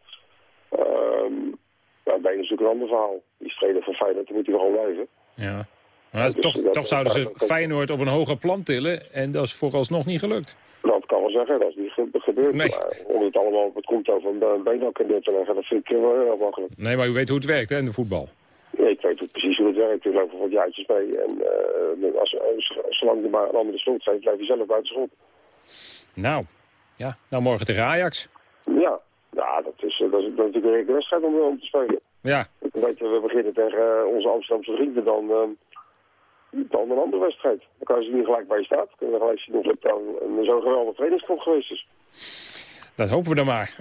[SPEAKER 25] Um, Been is natuurlijk een ander verhaal. Die is trainer van Feyenoord, dan moet hij gewoon blijven.
[SPEAKER 11] Ja. Maar dus toch, toch zouden ze Feyenoord op een hoger plan tillen en dat is vooralsnog niet gelukt.
[SPEAKER 25] Dat kan wel zeggen, dat is niet ge gebeurd.
[SPEAKER 11] Nee.
[SPEAKER 25] Maar om het allemaal op het konto van in dit te leggen, dat vind ik wel heel makkelijk.
[SPEAKER 11] Nee, maar u weet hoe het werkt hè, in de voetbal.
[SPEAKER 25] Ja, ik weet precies hoe het werkt. Er wat jaartjes mee. En uh, als, als, zolang je maar een andere schuld geeft, blijf je zelf buiten schot.
[SPEAKER 11] Nou, ja. Nou, morgen tegen Ajax.
[SPEAKER 25] Ja, ja dat, is, dat, is, dat is natuurlijk een wedstrijd om, om te spelen.
[SPEAKER 11] Ja.
[SPEAKER 25] Ik weet, we beginnen tegen onze Amsterdamse vrienden dan, uh, dan een andere wedstrijd. Dan kan je ze niet gelijk bij je staat. Dan kunnen we gelijk zien of het dan een zo'n geweldig trainingskamp geweest is.
[SPEAKER 11] Dat hopen we dan maar.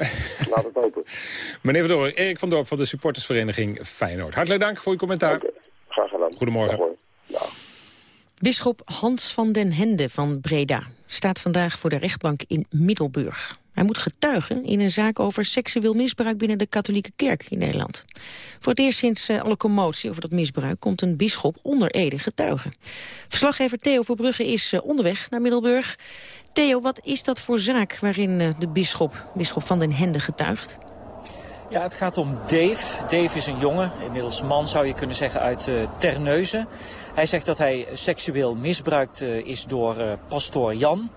[SPEAKER 25] Laat het hopen.
[SPEAKER 11] Meneer Van Dorp, Erik van Dorp van de supportersvereniging Feyenoord. Hartelijk dank voor uw commentaar.
[SPEAKER 25] Okay. Graag gedaan.
[SPEAKER 11] Goedemorgen.
[SPEAKER 25] Ja.
[SPEAKER 10] Bisschop Hans van den Hende van Breda staat vandaag voor de rechtbank in Middelburg. Hij moet getuigen in een zaak over seksueel misbruik binnen de katholieke kerk in Nederland. Voor het eerst sinds uh, alle commotie over dat misbruik komt een bisschop onder Ede getuigen. Verslaggever Theo Verbrugge is uh, onderweg naar Middelburg. Theo, wat is dat voor zaak waarin uh, de bisschop, bisschop van den Hende, getuigt?
[SPEAKER 26] Ja, het gaat om Dave. Dave is een jongen, inmiddels man zou je kunnen zeggen, uit uh, Terneuzen. Hij zegt dat hij seksueel misbruikt uh, is door pastoor Jan.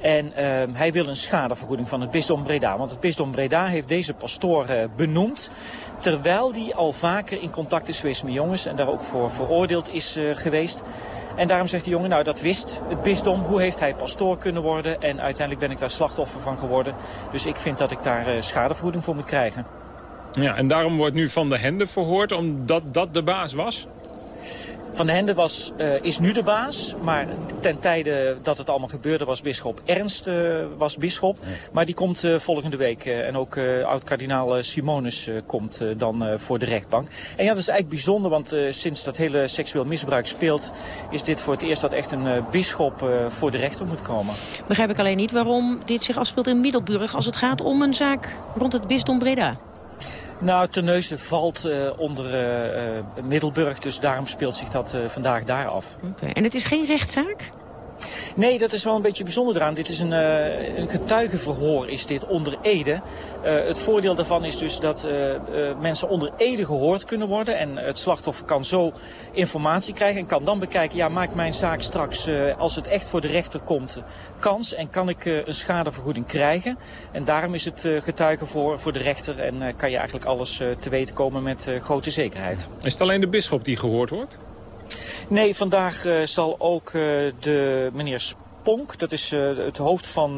[SPEAKER 26] En hij wil een schadevergoeding van het bisdom Breda. Want het bisdom Breda heeft deze pastoor benoemd. Terwijl hij al vaker in contact is geweest met jongens en daar ook voor veroordeeld is geweest. En daarom zegt de jongen, nou dat wist het bisdom. Hoe heeft hij pastoor kunnen worden? En uiteindelijk ben ik daar slachtoffer van geworden. Dus ik vind dat ik daar schadevergoeding voor moet krijgen.
[SPEAKER 11] Ja, en daarom wordt nu Van de Hende verhoord, omdat dat de baas was?
[SPEAKER 26] Van de Hende was, uh, is nu de baas, maar ten tijde dat het allemaal gebeurde was bisschop Ernst uh, was bisschop. Maar die komt uh, volgende week en ook oud-kardinaal Simonus komt dan voor de rechtbank. En ja, dat is eigenlijk bijzonder, want sinds dat hele seksueel misbruik speelt... is dit voor het eerst dat echt een bisschop voor de rechter moet komen.
[SPEAKER 10] Begrijp ik alleen niet waarom dit zich afspeelt in Middelburg... als het gaat om een zaak rond het bisdom Breda.
[SPEAKER 26] Nou, Terneuzen valt uh, onder uh, uh, Middelburg, dus daarom speelt zich dat vandaag daar af.
[SPEAKER 10] Okay. En het is geen rechtszaak?
[SPEAKER 26] Nee, dat is wel een beetje bijzonder eraan. Dit is een, uh, een getuigenverhoor is dit onder Ede. Uh, het voordeel daarvan is dus dat uh, mensen onder Ede gehoord kunnen worden. En het slachtoffer kan zo informatie krijgen en kan dan bekijken... ja, maakt mijn zaak straks, als het echt voor de rechter komt, kans... en kan ik een schadevergoeding krijgen. En daarom is het getuigen voor, voor de rechter... en kan je eigenlijk alles te weten komen met grote zekerheid.
[SPEAKER 11] Is het alleen de bisschop die gehoord wordt?
[SPEAKER 26] Nee, vandaag uh, zal ook uh, de meneer Sponk, dat is uh, het hoofd van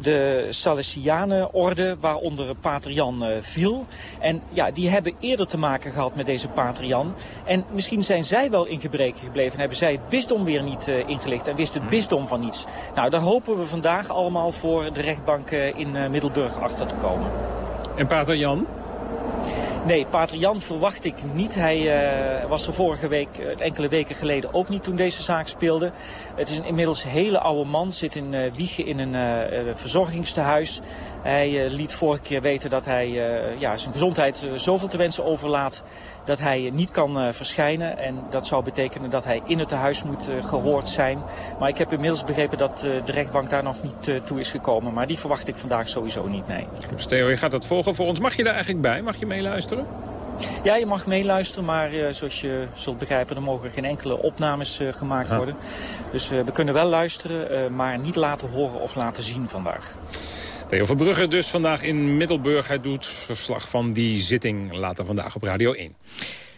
[SPEAKER 26] de Salesianenorde, waaronder Pater Jan viel. En ja, die hebben eerder te maken gehad met deze Pater Jan. En misschien zijn zij wel in gebreken gebleven en hebben zij het bisdom weer niet ingelicht en wist het bisdom van niets. Nou, daar hopen we vandaag allemaal voor de rechtbank in Middelburg achter te komen.
[SPEAKER 11] En Pater Jan?
[SPEAKER 26] Nee, Pater Jan verwacht ik niet. Hij uh, was er vorige week, uh, enkele weken geleden, ook niet toen deze zaak speelde. Het is een inmiddels hele oude man, zit in uh, Wiegen in een verzorgingstehuis. Hij liet vorige keer weten dat hij ja, zijn gezondheid zoveel te wensen overlaat dat hij niet kan verschijnen. En dat zou betekenen dat hij in het tehuis moet gehoord zijn. Maar ik heb inmiddels begrepen dat de rechtbank daar nog niet toe is gekomen. Maar die verwacht ik vandaag sowieso niet, nee.
[SPEAKER 11] Theo, je gaat dat volgen voor ons. Mag je daar eigenlijk bij? Mag je meeluisteren?
[SPEAKER 26] Ja, je mag meeluisteren, maar uh, zoals je zult begrijpen... er mogen geen enkele opnames uh, gemaakt ja. worden. Dus uh, we kunnen wel luisteren, maar niet laten horen of laten zien vandaag.
[SPEAKER 11] Theo Verbrugge dus vandaag in Middelburg. Hij doet verslag van die zitting later vandaag op Radio 1.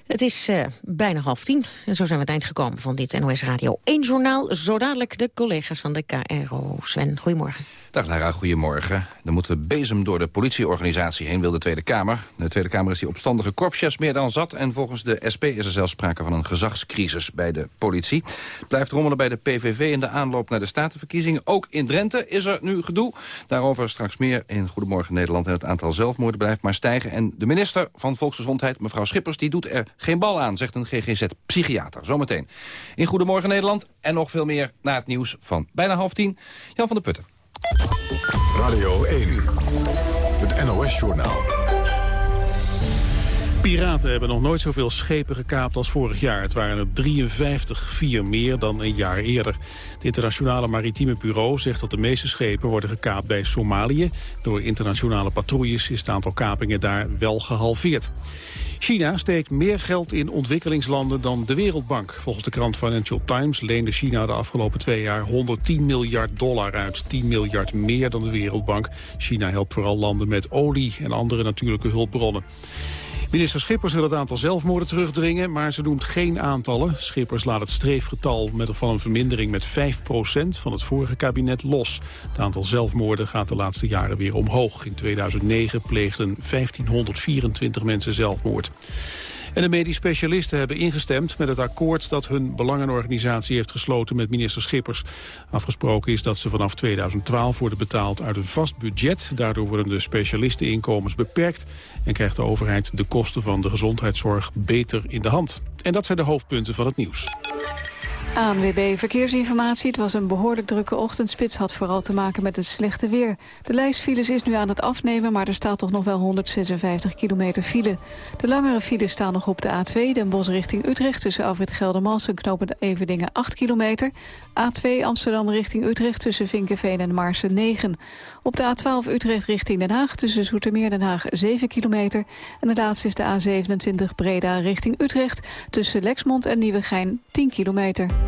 [SPEAKER 10] Het is uh, bijna half tien. En zo zijn we aan het eind gekomen van dit NOS Radio 1 journaal. Zo dadelijk de collega's van de KRO. Sven, goedemorgen.
[SPEAKER 27] Dag Lara, goedemorgen. Er moet een bezem door de politieorganisatie heen, wil de Tweede Kamer. De Tweede Kamer is die opstandige korpschefs meer dan zat... en volgens de SP is er zelfs sprake van een gezagscrisis bij de politie. Blijft rommelen bij de PVV in de aanloop naar de statenverkiezingen. Ook in Drenthe is er nu gedoe. Daarover straks meer in Goedemorgen Nederland. En het aantal zelfmoorden blijft maar stijgen. En de minister van Volksgezondheid, mevrouw Schippers, die doet er geen bal aan, zegt een GGZ-psychiater. Zometeen in Goedemorgen Nederland en nog veel meer na het nieuws van bijna half tien. Jan van der Putten.
[SPEAKER 2] Radio 1, het NOS-journaal.
[SPEAKER 28] Piraten hebben nog nooit zoveel schepen gekaapt als vorig jaar. Het waren er 53, vier meer dan een jaar eerder. Het internationale maritieme bureau zegt dat de meeste schepen worden gekaapt bij Somalië. Door internationale patrouilles is het aantal kapingen daar wel gehalveerd. China steekt meer geld in ontwikkelingslanden dan de Wereldbank. Volgens de krant Financial Times leende China de afgelopen twee jaar 110 miljard dollar uit. 10 miljard meer dan de Wereldbank. China helpt vooral landen met olie en andere natuurlijke hulpbronnen. Minister Schippers wil het aantal zelfmoorden terugdringen, maar ze noemt geen aantallen. Schippers laat het streefgetal met van een vermindering met 5% van het vorige kabinet los. Het aantal zelfmoorden gaat de laatste jaren weer omhoog. In 2009 pleegden 1524 mensen zelfmoord. En de medisch specialisten hebben ingestemd met het akkoord dat hun belangenorganisatie heeft gesloten met minister Schippers. Afgesproken is dat ze vanaf 2012 worden betaald uit een vast budget. Daardoor worden de specialisteninkomens beperkt en krijgt de overheid de kosten van de gezondheidszorg beter in de hand. En dat zijn de hoofdpunten van het nieuws.
[SPEAKER 4] ANWB Verkeersinformatie. Het was een behoorlijk drukke ochtendspits. Had vooral te maken met het slechte weer. De lijst files is nu aan het afnemen, maar er staat toch nog wel 156 kilometer file. De langere files staan nog op de A2, Den Bosch richting Utrecht... tussen Afrit Geldermals en knopen Everdingen 8 kilometer. A2 Amsterdam richting Utrecht tussen Vinkenveen en Marsen 9. Op de A12 Utrecht richting Den Haag tussen Zoetermeer Den Haag 7 kilometer. En de laatste is de A27 Breda richting Utrecht tussen Lexmond en Nieuwegein 10 kilometer.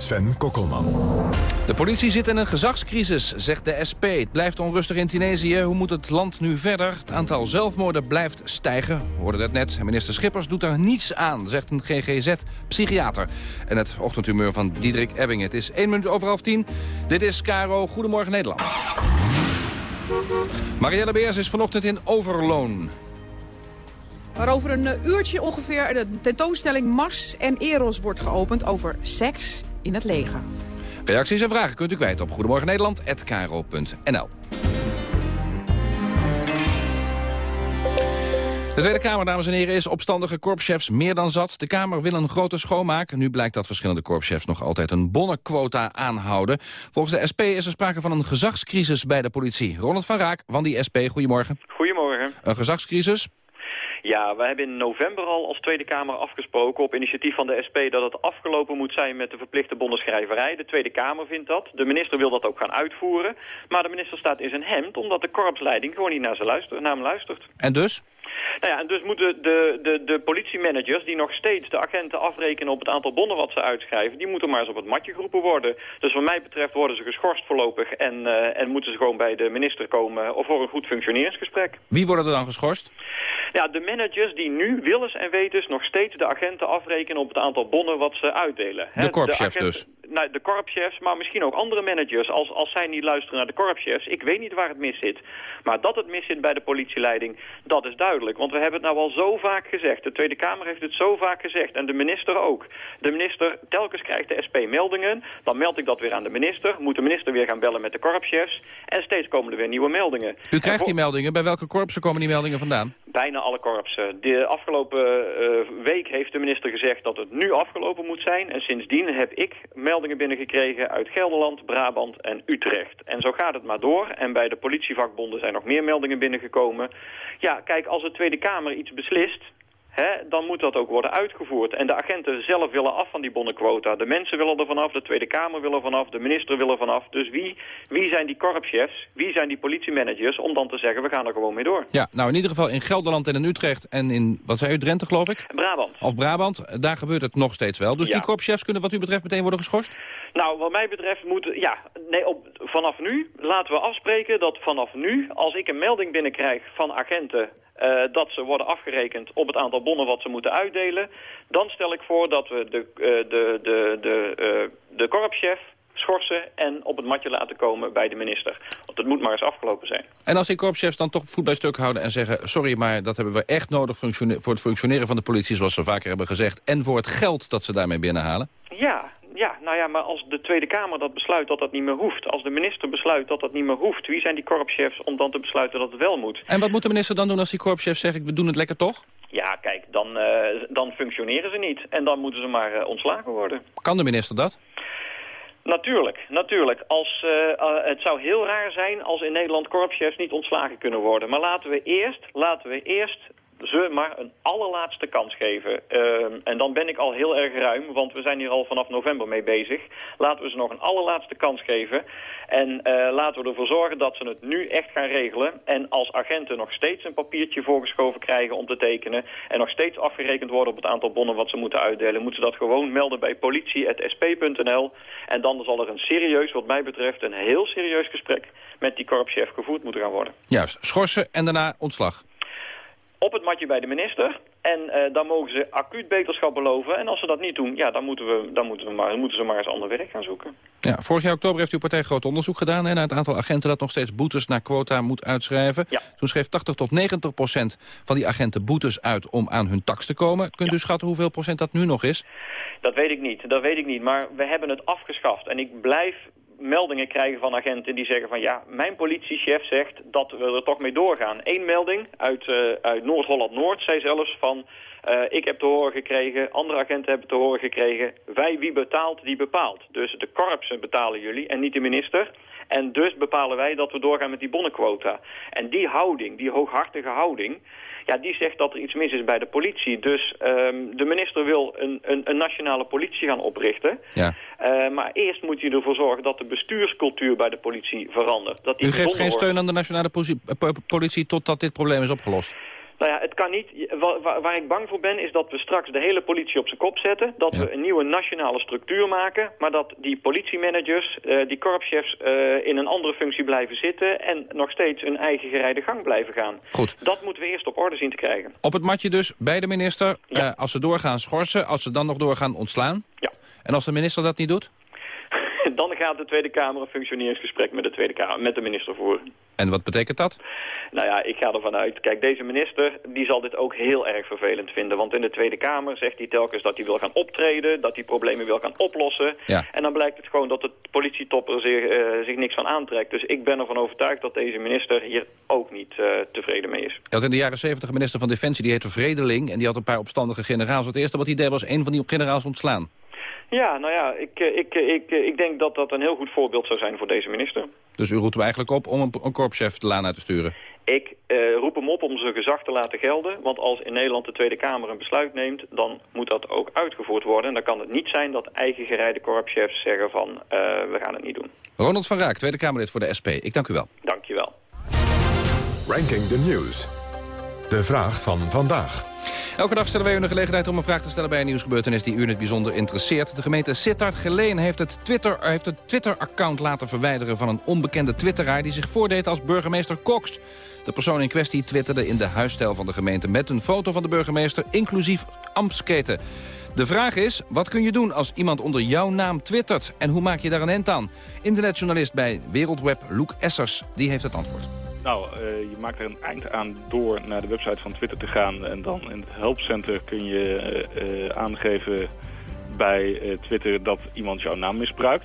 [SPEAKER 2] Sven Kokkelman.
[SPEAKER 27] De politie zit in een gezagscrisis, zegt de SP. Het blijft onrustig in Tunesië. Hoe moet het land nu verder? Het aantal zelfmoorden blijft stijgen. We hoorden dat net. Minister Schippers doet er niets aan, zegt een GGZ-psychiater. En het ochtendhumeur van Diederik Ebbing. Het is 1 minuut over half 10. Dit is Caro. Goedemorgen Nederland. Marielle Beers is vanochtend in Overloon.
[SPEAKER 29] Waar over een uurtje ongeveer de tentoonstelling Mars en Eros wordt geopend over seks in het leger.
[SPEAKER 27] Reacties en vragen kunt u kwijt op goedemorgennederland.nl. De Tweede Kamer, dames en heren, is opstandige korpschefs meer dan zat. De Kamer wil een grote schoonmaak. Nu blijkt dat verschillende korpschefs nog altijd een bonnenquota aanhouden. Volgens de SP is er sprake van een gezagscrisis bij de politie. Ronald van Raak van die SP, goedemorgen.
[SPEAKER 30] Goedemorgen.
[SPEAKER 27] Een gezagscrisis?
[SPEAKER 30] Ja, we hebben in november al als Tweede Kamer afgesproken op initiatief van de SP dat het afgelopen moet zijn met de verplichte bonnenschrijverij. De Tweede Kamer vindt dat. De minister wil dat ook gaan uitvoeren. Maar de minister staat in zijn hemd omdat de korpsleiding gewoon niet naar, ze naar hem luistert.
[SPEAKER 27] En dus?
[SPEAKER 30] Nou ja, en dus moeten de, de, de politiemanagers die nog steeds de agenten afrekenen op het aantal bonnen wat ze uitschrijven, die moeten maar eens op het matje geroepen worden. Dus wat mij betreft worden ze geschorst voorlopig en, uh, en moeten ze gewoon bij de minister komen of voor een goed functioneringsgesprek.
[SPEAKER 27] Wie worden er dan geschorst?
[SPEAKER 30] Ja, de managers die nu willens en wetens nog steeds de agenten afrekenen op het aantal bonnen wat ze uitdelen.
[SPEAKER 27] De korpschefs dus?
[SPEAKER 30] Nou, de korpschefs, maar misschien ook andere managers. Als, als zij niet luisteren naar de korpschefs, ik weet niet waar het mis zit. Maar dat het mis zit bij de politieleiding, dat is duidelijk. Want we hebben het nou al zo vaak gezegd. De Tweede Kamer heeft het zo vaak gezegd. En de minister ook. De minister, telkens krijgt de SP meldingen. Dan meld ik dat weer aan de minister. Moet de minister weer gaan bellen met de korpschefs. En steeds komen er weer nieuwe meldingen.
[SPEAKER 27] U krijgt die meldingen. Bij welke korpsen komen die meldingen vandaan?
[SPEAKER 30] Bijna alle korpsen. De afgelopen uh, week heeft de minister gezegd dat het nu afgelopen moet zijn. En sindsdien heb ik meldingen binnengekregen uit Gelderland, Brabant en Utrecht. En zo gaat het maar door. En bij de politievakbonden zijn nog meer meldingen binnengekomen. Ja, kijk, als de Tweede Kamer iets beslist, He, dan moet dat ook worden uitgevoerd. En de agenten zelf willen af van die bonnenquota. De mensen willen er vanaf, de Tweede Kamer wil er vanaf, de minister wil er vanaf. Dus wie, wie zijn die korpschefs, wie zijn die politiemanagers om dan te zeggen we gaan er gewoon mee door?
[SPEAKER 27] Ja, nou in ieder geval in Gelderland en in Utrecht en in, wat zei u, Drenthe geloof ik?
[SPEAKER 30] Brabant.
[SPEAKER 27] Of Brabant, daar gebeurt het nog steeds wel. Dus
[SPEAKER 30] ja.
[SPEAKER 27] die korpschefs kunnen wat u betreft meteen worden geschorst?
[SPEAKER 30] Nou, wat mij betreft moet, ja, nee, op, vanaf nu laten we afspreken dat vanaf nu, als ik een melding binnenkrijg van agenten uh, dat ze worden afgerekend op het aantal bonnen wat ze moeten uitdelen. Dan stel ik voor dat we de, uh, de, de, de, uh, de korpschef schorsen en op het matje laten komen bij de minister. Want het moet maar eens afgelopen zijn.
[SPEAKER 27] En als die korpschefs dan toch voet bij stuk houden en zeggen... sorry, maar dat hebben we echt nodig voor het functioneren van de politie... zoals we vaker hebben gezegd, en voor het geld dat ze daarmee binnenhalen?
[SPEAKER 30] Ja, ja, nou ja, maar als de Tweede Kamer dat besluit dat dat niet meer hoeft... als de minister besluit dat dat niet meer hoeft... wie zijn die korpschefs om dan te besluiten dat het wel moet?
[SPEAKER 27] En wat moet de minister dan doen als die korpschefs zeggen... we doen het lekker toch?
[SPEAKER 30] Ja, kijk, dan, uh, dan functioneren ze niet. En dan moeten ze maar uh, ontslagen worden.
[SPEAKER 27] Kan de minister dat?
[SPEAKER 30] Natuurlijk, natuurlijk. Als, uh, uh, het zou heel raar zijn als in Nederland korpschefs niet ontslagen kunnen worden. Maar laten we eerst, laten we eerst ze maar een allerlaatste kans geven. Ehm, en dan ben ik al heel erg ruim, want we zijn hier al vanaf november mee bezig. Laten we ze nog een allerlaatste kans geven. En eh, laten we ervoor zorgen dat ze het nu echt gaan regelen. En als agenten nog steeds een papiertje voorgeschoven krijgen om te tekenen... en nog steeds afgerekend worden op het aantal bonnen wat ze moeten uitdelen... moeten ze dat gewoon melden bij politie.sp.nl. En dan zal er een serieus, wat mij betreft, een heel serieus gesprek... met die korpschef gevoerd moeten gaan worden.
[SPEAKER 27] Juist, schorsen en daarna ontslag
[SPEAKER 30] op het matje bij de minister. En uh, dan mogen ze acuut beterschap beloven. En als ze dat niet doen, ja, dan, moeten, we, dan moeten, we maar, moeten ze maar eens ander werk gaan zoeken.
[SPEAKER 27] Ja, vorig jaar oktober heeft uw partij groot onderzoek gedaan... Hè, naar het aantal agenten dat nog steeds boetes naar quota moet uitschrijven.
[SPEAKER 30] Ja.
[SPEAKER 27] Toen schreef 80 tot 90 procent van die agenten boetes uit om aan hun tax te komen. Kunt u schatten hoeveel procent dat nu nog is?
[SPEAKER 30] Dat weet ik niet, dat weet ik niet. Maar we hebben het afgeschaft. En ik blijf meldingen krijgen van agenten die zeggen van ja, mijn politiechef zegt dat we er toch mee doorgaan. Eén melding uit, uh, uit Noord-Holland-Noord zei zelfs van uh, ik heb te horen gekregen, andere agenten hebben te horen gekregen, wij wie betaalt, die bepaalt. Dus de korpsen betalen jullie en niet de minister. En dus bepalen wij dat we doorgaan met die bonnenquota. En die houding, die hooghartige houding, ja, die zegt dat er iets mis is bij de politie. Dus um, de minister wil een, een, een, nationale politie gaan oprichten.
[SPEAKER 27] Ja.
[SPEAKER 30] Uh, maar eerst moet hij ervoor zorgen dat de bestuurscultuur bij de politie verandert. Dat
[SPEAKER 27] U geeft geen steun aan de nationale politie totdat dit probleem is opgelost?
[SPEAKER 30] Nou ja, het kan niet. Waar, waar, ik bang voor ben is dat we straks de hele politie op zijn kop zetten. Dat we een nieuwe nationale structuur maken. Maar dat die politiemanagers, uh, die korpschefs uh, in een andere functie blijven zitten. En nog steeds een eigen gereide gang blijven gaan.
[SPEAKER 27] Goed.
[SPEAKER 30] Dat moeten we eerst op orde zien te krijgen.
[SPEAKER 27] Op het matje dus bij de minister.
[SPEAKER 30] Ja.
[SPEAKER 27] Uh, als ze doorgaan schorsen, als ze dan nog doorgaan ontslaan.
[SPEAKER 30] Ja.
[SPEAKER 27] En als de minister dat niet doet?
[SPEAKER 30] Gaat de Tweede Kamer een functioneringsgesprek met de Tweede Kamer, met de minister voeren.
[SPEAKER 27] En wat betekent dat?
[SPEAKER 30] Nou ja, ik ga ervan uit. Kijk, deze minister die zal dit ook heel erg vervelend vinden. Want in de Tweede Kamer zegt hij telkens dat hij wil gaan optreden... dat hij problemen wil gaan oplossen.
[SPEAKER 27] Ja.
[SPEAKER 30] En dan blijkt het gewoon dat de politietopper zich, uh, zich niks van aantrekt. Dus ik ben ervan overtuigd dat deze minister hier ook niet uh, tevreden mee is.
[SPEAKER 27] In de jaren 70 een minister van Defensie, die heette Vredeling... en die had een paar opstandige generaals. Het eerste wat hij deed was een van die generaals ontslaan.
[SPEAKER 30] Ja, nou ja, ik, ik, ik, ik denk dat dat een heel goed voorbeeld zou zijn voor deze minister.
[SPEAKER 27] Dus u roept hem eigenlijk op om een, een korpschef de laan uit te sturen?
[SPEAKER 30] Ik uh, roep hem op om zijn gezag te laten gelden. Want als in Nederland de Tweede Kamer een besluit neemt... dan moet dat ook uitgevoerd worden. En dan kan het niet zijn dat eigen gereide korpschefs zeggen van... Uh, we gaan het niet doen.
[SPEAKER 27] Ronald van Raak, Tweede Kamerlid voor de SP. Ik dank u wel.
[SPEAKER 30] Dank je wel.
[SPEAKER 2] Ranking the News. De vraag van vandaag.
[SPEAKER 27] Elke dag stellen wij u de gelegenheid om een vraag te stellen bij een nieuwsgebeurtenis die u in het bijzonder interesseert. De gemeente Sittard-Geleen heeft het Twitter-account Twitter laten verwijderen van een onbekende twitteraar die zich voordeed als burgemeester Cox. De persoon in kwestie twitterde in de huisstijl van de gemeente met een foto van de burgemeester, inclusief ambtsketen. De vraag is, wat kun je doen als iemand onder jouw naam twittert? En hoe maak je daar een end aan? Internetjournalist bij Wereldweb, Loek Essers, die heeft het antwoord.
[SPEAKER 31] Nou, uh, je maakt er een eind aan door naar de website van Twitter te gaan. En dan in het helpcenter kun je uh, aangeven bij Twitter dat iemand jouw naam misbruikt.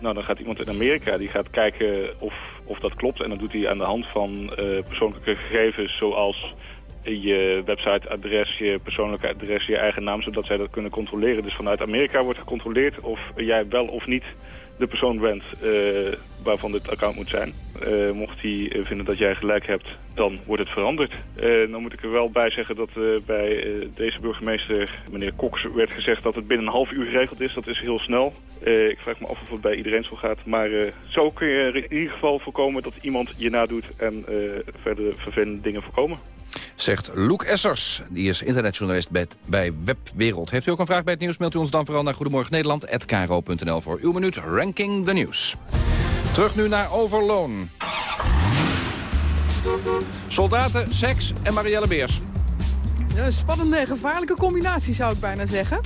[SPEAKER 31] Nou, dan gaat iemand in Amerika die gaat kijken of, of dat klopt. En dat doet hij aan de hand van persoonlijke gegevens zoals je websiteadres, je persoonlijke adres, je eigen naam, zodat zij dat kunnen controleren. Dus vanuit Amerika wordt gecontroleerd of jij wel of niet de persoon bent uh, waarvan dit account moet zijn. Uh, mocht hij vinden dat jij gelijk hebt, dan wordt het veranderd. Uh, dan moet ik er wel bij zeggen dat bij deze burgemeester, meneer Cox, werd gezegd dat het binnen een half uur geregeld is. Dat is heel snel. ik vraag me af of het bij iedereen zo gaat. Maar zo kun je in ieder geval voorkomen dat iemand je nadoet en verder vervelende dingen voorkomen.
[SPEAKER 27] Zegt Loek Essers, die is internetjournalist bij, Webwereld. Heeft u ook een vraag bij het nieuws, mailt u ons dan vooral naar goedemorgennederland.kro.nl voor uw minuut Ranking the News. Terug nu naar Overloon. Soldaten, seks en Marielle Beers.
[SPEAKER 29] Een spannende en gevaarlijke combinatie zou ik bijna zeggen.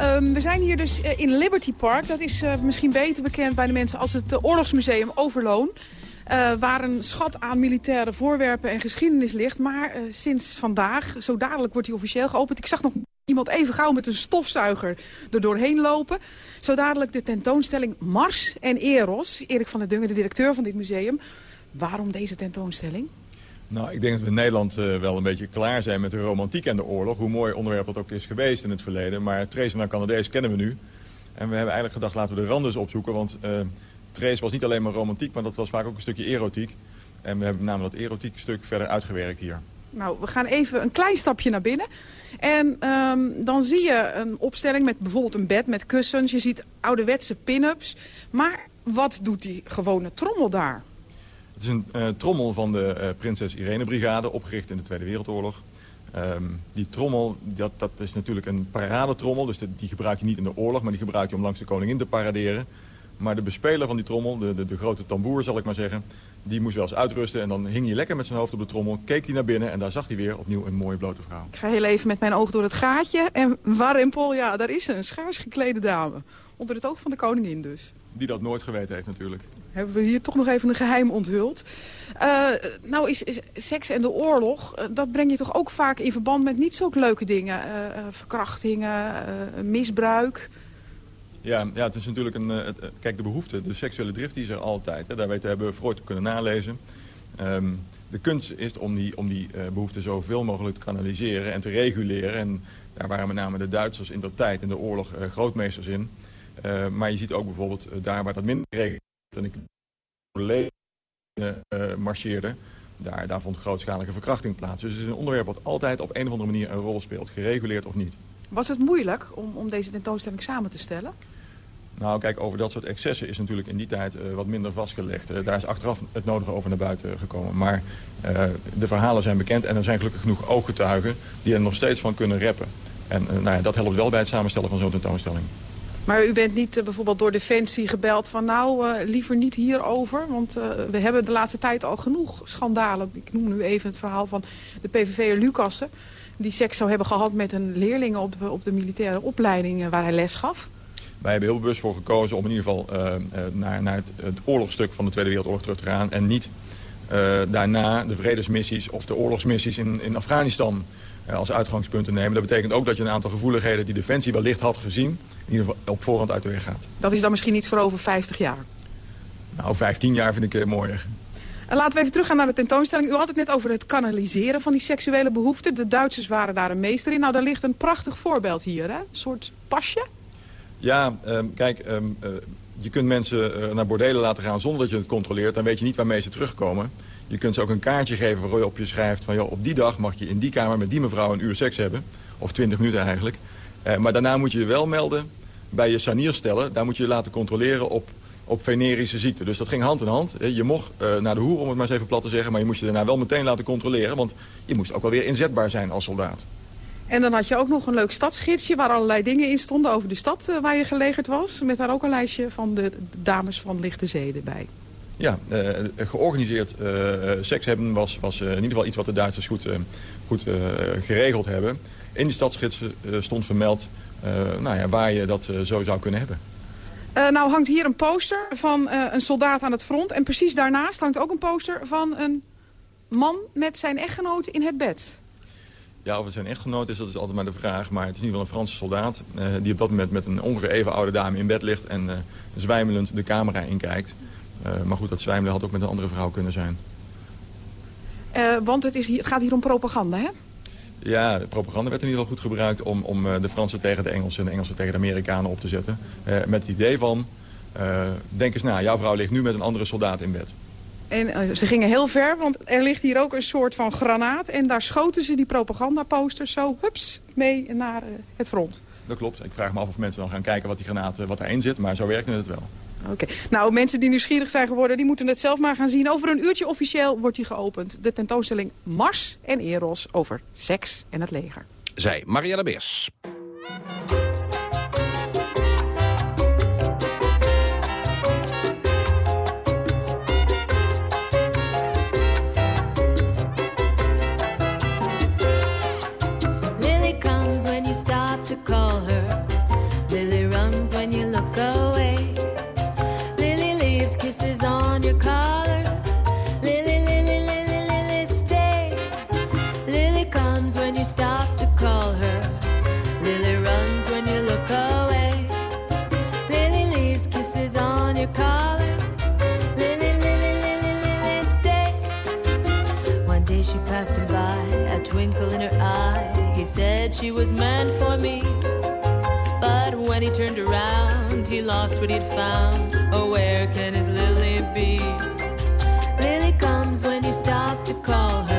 [SPEAKER 29] Um, we zijn hier dus in Liberty Park. Dat is uh, misschien beter bekend bij de mensen als het uh, Oorlogsmuseum Overloon. Uh, waar een schat aan militaire voorwerpen en geschiedenis ligt. Maar uh, sinds vandaag, zo dadelijk wordt hij officieel geopend. Ik zag nog iemand even gauw met een stofzuiger er doorheen lopen. Zo dadelijk de tentoonstelling Mars en Eros. Erik van der Dungen, de directeur van dit museum. Waarom deze tentoonstelling?
[SPEAKER 32] Nou, ik denk dat we in Nederland uh, wel een beetje klaar zijn met de romantiek en de oorlog. Hoe mooi onderwerp dat ook is geweest in het verleden. Maar Trace naar Canadees kennen we nu. En we hebben eigenlijk gedacht, laten we de randen eens opzoeken. Want Trace was niet alleen maar romantiek, maar dat was vaak ook een stukje erotiek. En we hebben namelijk dat erotiek stuk verder uitgewerkt hier.
[SPEAKER 29] Nou, we gaan even een klein stapje naar binnen. En ehm, dan zie je een opstelling met bijvoorbeeld een bed met kussens. Je ziet ouderwetse pin-ups. Maar wat doet die gewone trommel daar?
[SPEAKER 32] Het is een uh, trommel van de uh, Prinses Irene Brigade, opgericht in de Tweede Wereldoorlog. Um, die trommel, dat, dat is natuurlijk een paradetrommel. Dus de, die gebruik je niet in de oorlog, maar die gebruik je om langs de koningin te paraderen. Maar de bespeler van die trommel, de, de, de grote tamboer zal ik maar zeggen... die moest wel eens uitrusten en dan hing hij lekker met zijn hoofd op de trommel... keek hij naar binnen en daar zag hij weer opnieuw een mooie blote vrouw.
[SPEAKER 29] Ik ga heel even met mijn oog door het gaatje. En warempel, ja, daar is ze, een schaars geklede dame. Onder het oog van de koningin dus.
[SPEAKER 32] Die dat nooit geweten heeft natuurlijk.
[SPEAKER 29] Hebben we hier toch nog even een geheim onthuld. Uh, nou is, is, seks en de oorlog, uh, dat breng je toch ook vaak in verband met niet zulke leuke dingen. Uh, verkrachtingen, misbruik...
[SPEAKER 32] Ja, ja, het is natuurlijk een... Het, kijk, de behoefte, de seksuele drift die is er altijd. Hè. Daar weten, hebben we Freud kunnen nalezen. Um, de kunst is om die, om die uh, behoefte zoveel mogelijk te kanaliseren en te reguleren. En daar waren met name de Duitsers in dat tijd in de oorlog grootmeesters in. Uh, maar je ziet ook bijvoorbeeld daar waar dat minder geregeld en ik marcheerde, daar, daar vond grootschalige verkrachting plaats. Dus het is een onderwerp wat altijd op een of andere manier een rol speelt, gereguleerd of niet.
[SPEAKER 29] Was het moeilijk om, om deze tentoonstelling samen te stellen?
[SPEAKER 32] Nou, kijk, over dat soort excessen is natuurlijk in die tijd uh, wat minder vastgelegd. Uh, daar is achteraf het nodige over naar buiten gekomen. Maar uh, de verhalen zijn bekend en er zijn gelukkig genoeg ooggetuigen... die er nog steeds van kunnen reppen. En nou ja, dat helpt wel bij het samenstellen van zo'n tentoonstelling.
[SPEAKER 29] Maar u bent niet bijvoorbeeld door Defensie gebeld van... nou, liever niet hierover, want we hebben de laatste tijd al genoeg schandalen. Ik noem nu even het verhaal van de PVV'er Lucassen... die seks zou hebben gehad met een leerling op, op de militaire opleiding waar hij les gaf.
[SPEAKER 32] Wij hebben heel bewust voor gekozen om in ieder geval uh, naar, naar het, het, oorlogsstuk van de Tweede Wereldoorlog terug te gaan. En niet uh, daarna de vredesmissies of de oorlogsmissies in, in Afghanistan als uitgangspunt te nemen. Dat betekent ook dat je een aantal gevoeligheden die Defensie wellicht had gezien... in ieder geval op voorhand uit de weg gaat.
[SPEAKER 29] Dat is dan misschien iets voor over 50 jaar?
[SPEAKER 32] Nou, 15 jaar vind ik mooier.
[SPEAKER 29] En laten we even teruggaan naar de tentoonstelling. U had het net over het kanaliseren van die seksuele behoeften. De Duitsers waren daar een meester in. Nou, daar ligt een prachtig voorbeeld hier, hè? Een soort pasje.
[SPEAKER 32] Ja, um, kijk, um, uh, je kunt mensen uh, naar bordelen laten gaan zonder dat je het controleert. Dan weet je niet waarmee ze terugkomen. Je kunt ze ook een kaartje geven waar je schrijft van... Joh, op die dag mag je in die kamer met die mevrouw een uur seks hebben. Of twintig minuten eigenlijk. Uh, maar daarna moet je je wel melden bij je sanierstellen. Daar moet je je laten controleren op, op venerische ziekte. Dus dat ging hand in hand. Je mocht naar de hoer, om het maar eens even plat te zeggen... maar je moest je daarna wel meteen laten controleren... want je moest ook wel weer inzetbaar zijn als soldaat.
[SPEAKER 29] En dan had je ook nog een leuk stadsgidsje waar allerlei dingen in stonden over de stad uh, waar je gelegerd was. Met daar ook een lijstje van de dames van Lichte Zee erbij.
[SPEAKER 32] Ja, uh, georganiseerd uh, seks hebben was, was in ieder geval iets wat de Duitsers goed, goed geregeld hebben. In die stadsgidsen stond vermeld nou ja, waar je dat zo zou kunnen hebben.
[SPEAKER 29] nou hangt hier een poster van een soldaat aan het front. En precies daarnaast hangt ook een poster van een man met zijn echtgenoot in het bed.
[SPEAKER 32] Ja, of het zijn echtgenoot is, dat is altijd maar de vraag. Maar het is in ieder geval een Franse soldaat... Uh, die op dat moment met een ongeveer even oude dame in bed ligt... en uh, zwijmelend de camera inkijkt. Uh, maar goed, dat zwijmelen had ook met een andere vrouw kunnen zijn.
[SPEAKER 29] want het, is, het gaat hier om propaganda, hè?
[SPEAKER 32] Ja, de propaganda werd in ieder geval goed gebruikt... om, om de Fransen tegen de Engelsen en de Engelsen tegen de Amerikanen op te zetten. met het idee van... denk eens na, jouw vrouw ligt nu met een andere soldaat in bed.
[SPEAKER 29] En ze gingen heel ver, want er ligt hier ook een soort van granaat. En daar schoten ze die propagandaposters zo hups, mee naar uh, het front.
[SPEAKER 32] Dat klopt. Ik vraag me af of mensen dan gaan kijken wat die granaat wat daarin zit. Maar zo werkte het wel.
[SPEAKER 29] Oké. Nou, mensen die nieuwsgierig zijn geworden, die moeten het zelf maar gaan zien. Over een uurtje officieel wordt die geopend. De tentoonstelling Mars en Eros over seks en het leger.
[SPEAKER 27] Zij, Marielle Beers.
[SPEAKER 33] She passed him by, a twinkle in her eye. He said she was meant for me. But when he turned around, he lost what he'd found. Oh, where can Lily be? Lily comes when you stop to call her.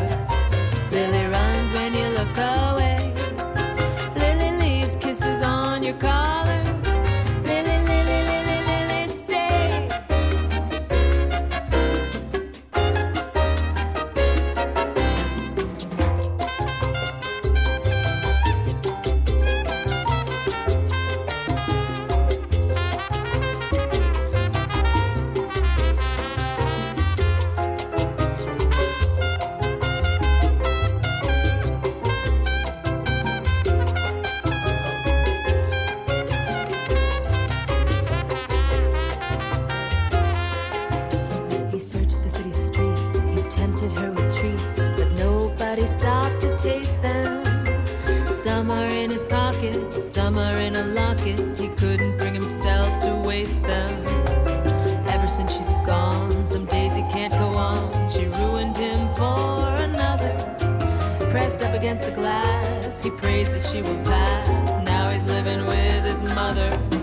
[SPEAKER 33] Some are in his pocket, some are in a locket. He couldn't bring himself to waste them. Ever since she's gone, some days he can't go on. She ruined him for another. Pressed up against the glass, he prays that she will pass. Now he's living with his mother.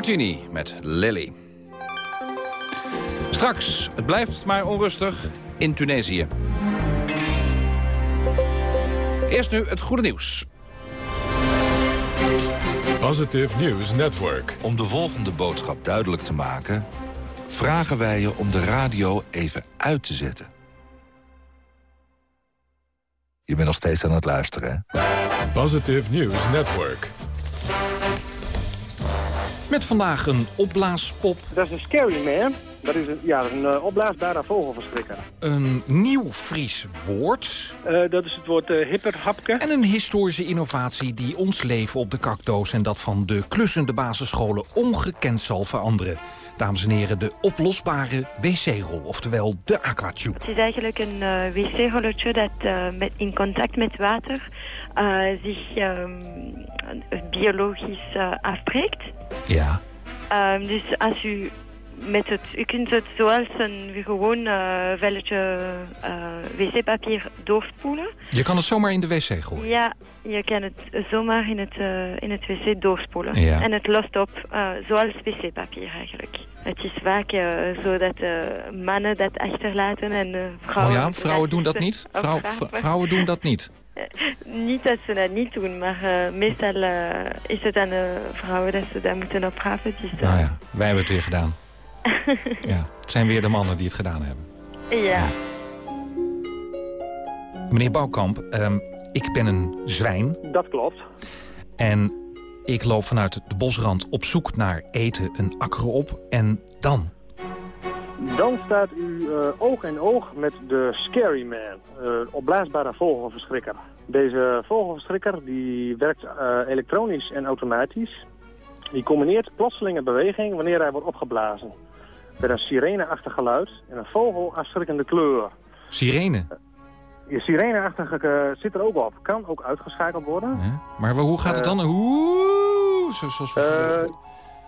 [SPEAKER 27] Martini met Lily. Straks, het blijft maar onrustig in Tunesië. Eerst nu het goede nieuws.
[SPEAKER 2] Positive News Network.
[SPEAKER 34] Om de volgende boodschap duidelijk te maken... vragen wij je om de radio even uit te zetten. Je bent nog steeds aan het luisteren, hè?
[SPEAKER 2] Positive News Network.
[SPEAKER 35] Met vandaag een opblaaspop.
[SPEAKER 36] Dat is een scary man. Dat is een, ja, dat is een uh, opblaasbare vogelverschrikker.
[SPEAKER 35] Een nieuw Fries woord.
[SPEAKER 36] Uh, dat is het woord uh, hipperhapke.
[SPEAKER 35] En een historische innovatie die ons leven op de kakdoos... en dat van de klussende basisscholen ongekend zal veranderen. Dames en heren, de oplosbare wc-rol, oftewel de aquatube.
[SPEAKER 37] Het is eigenlijk een uh, wc-rolletje dat uh, met, in contact met water uh, zich um, biologisch afbreekt.
[SPEAKER 35] Ja.
[SPEAKER 37] Um, dus als u met het, u kunt het zoals een gewoon uh, velletje uh, wc-papier doorspoelen.
[SPEAKER 35] Je kan het zomaar in de wc gooien?
[SPEAKER 37] Ja, je kan het zomaar in het, uh, in het wc doorspoelen.
[SPEAKER 35] Ja.
[SPEAKER 37] En het lost op zoals wc-papier eigenlijk. Het is vaak zo dat mannen dat achterlaten en vrouwen...
[SPEAKER 35] Oh ja, vrouwen doen dat niet? Vrouw, vrouwen doen dat niet?
[SPEAKER 37] Niet dat ze dat niet doen, maar uh, meestal uh, is het aan de vrouwen dat ze dat moeten opgraven. Dus, uh...
[SPEAKER 35] Nou ja, wij hebben het weer gedaan. ja, het zijn weer de mannen die het gedaan hebben.
[SPEAKER 37] Ja. ja.
[SPEAKER 35] Meneer Bouwkamp, um, ik ben een zwijn.
[SPEAKER 36] Dat klopt.
[SPEAKER 35] En ik loop vanuit de bosrand op zoek naar eten, een akker op. En dan?
[SPEAKER 36] Dan staat u uh, oog in oog met de Scary Man, uh, opblaasbare vogelverschrikker. Deze vogelverschrikker die werkt uh, elektronisch en automatisch. Die combineert plotselinge beweging wanneer hij wordt opgeblazen. Met een sirene-achtig geluid en een vogelafschrikkende kleur.
[SPEAKER 35] Sirene?
[SPEAKER 36] Je sirene-achtige zit er ook op. Kan ook uitgeschakeld worden.
[SPEAKER 35] Ja, maar hoe gaat het dan? Zo, zoals.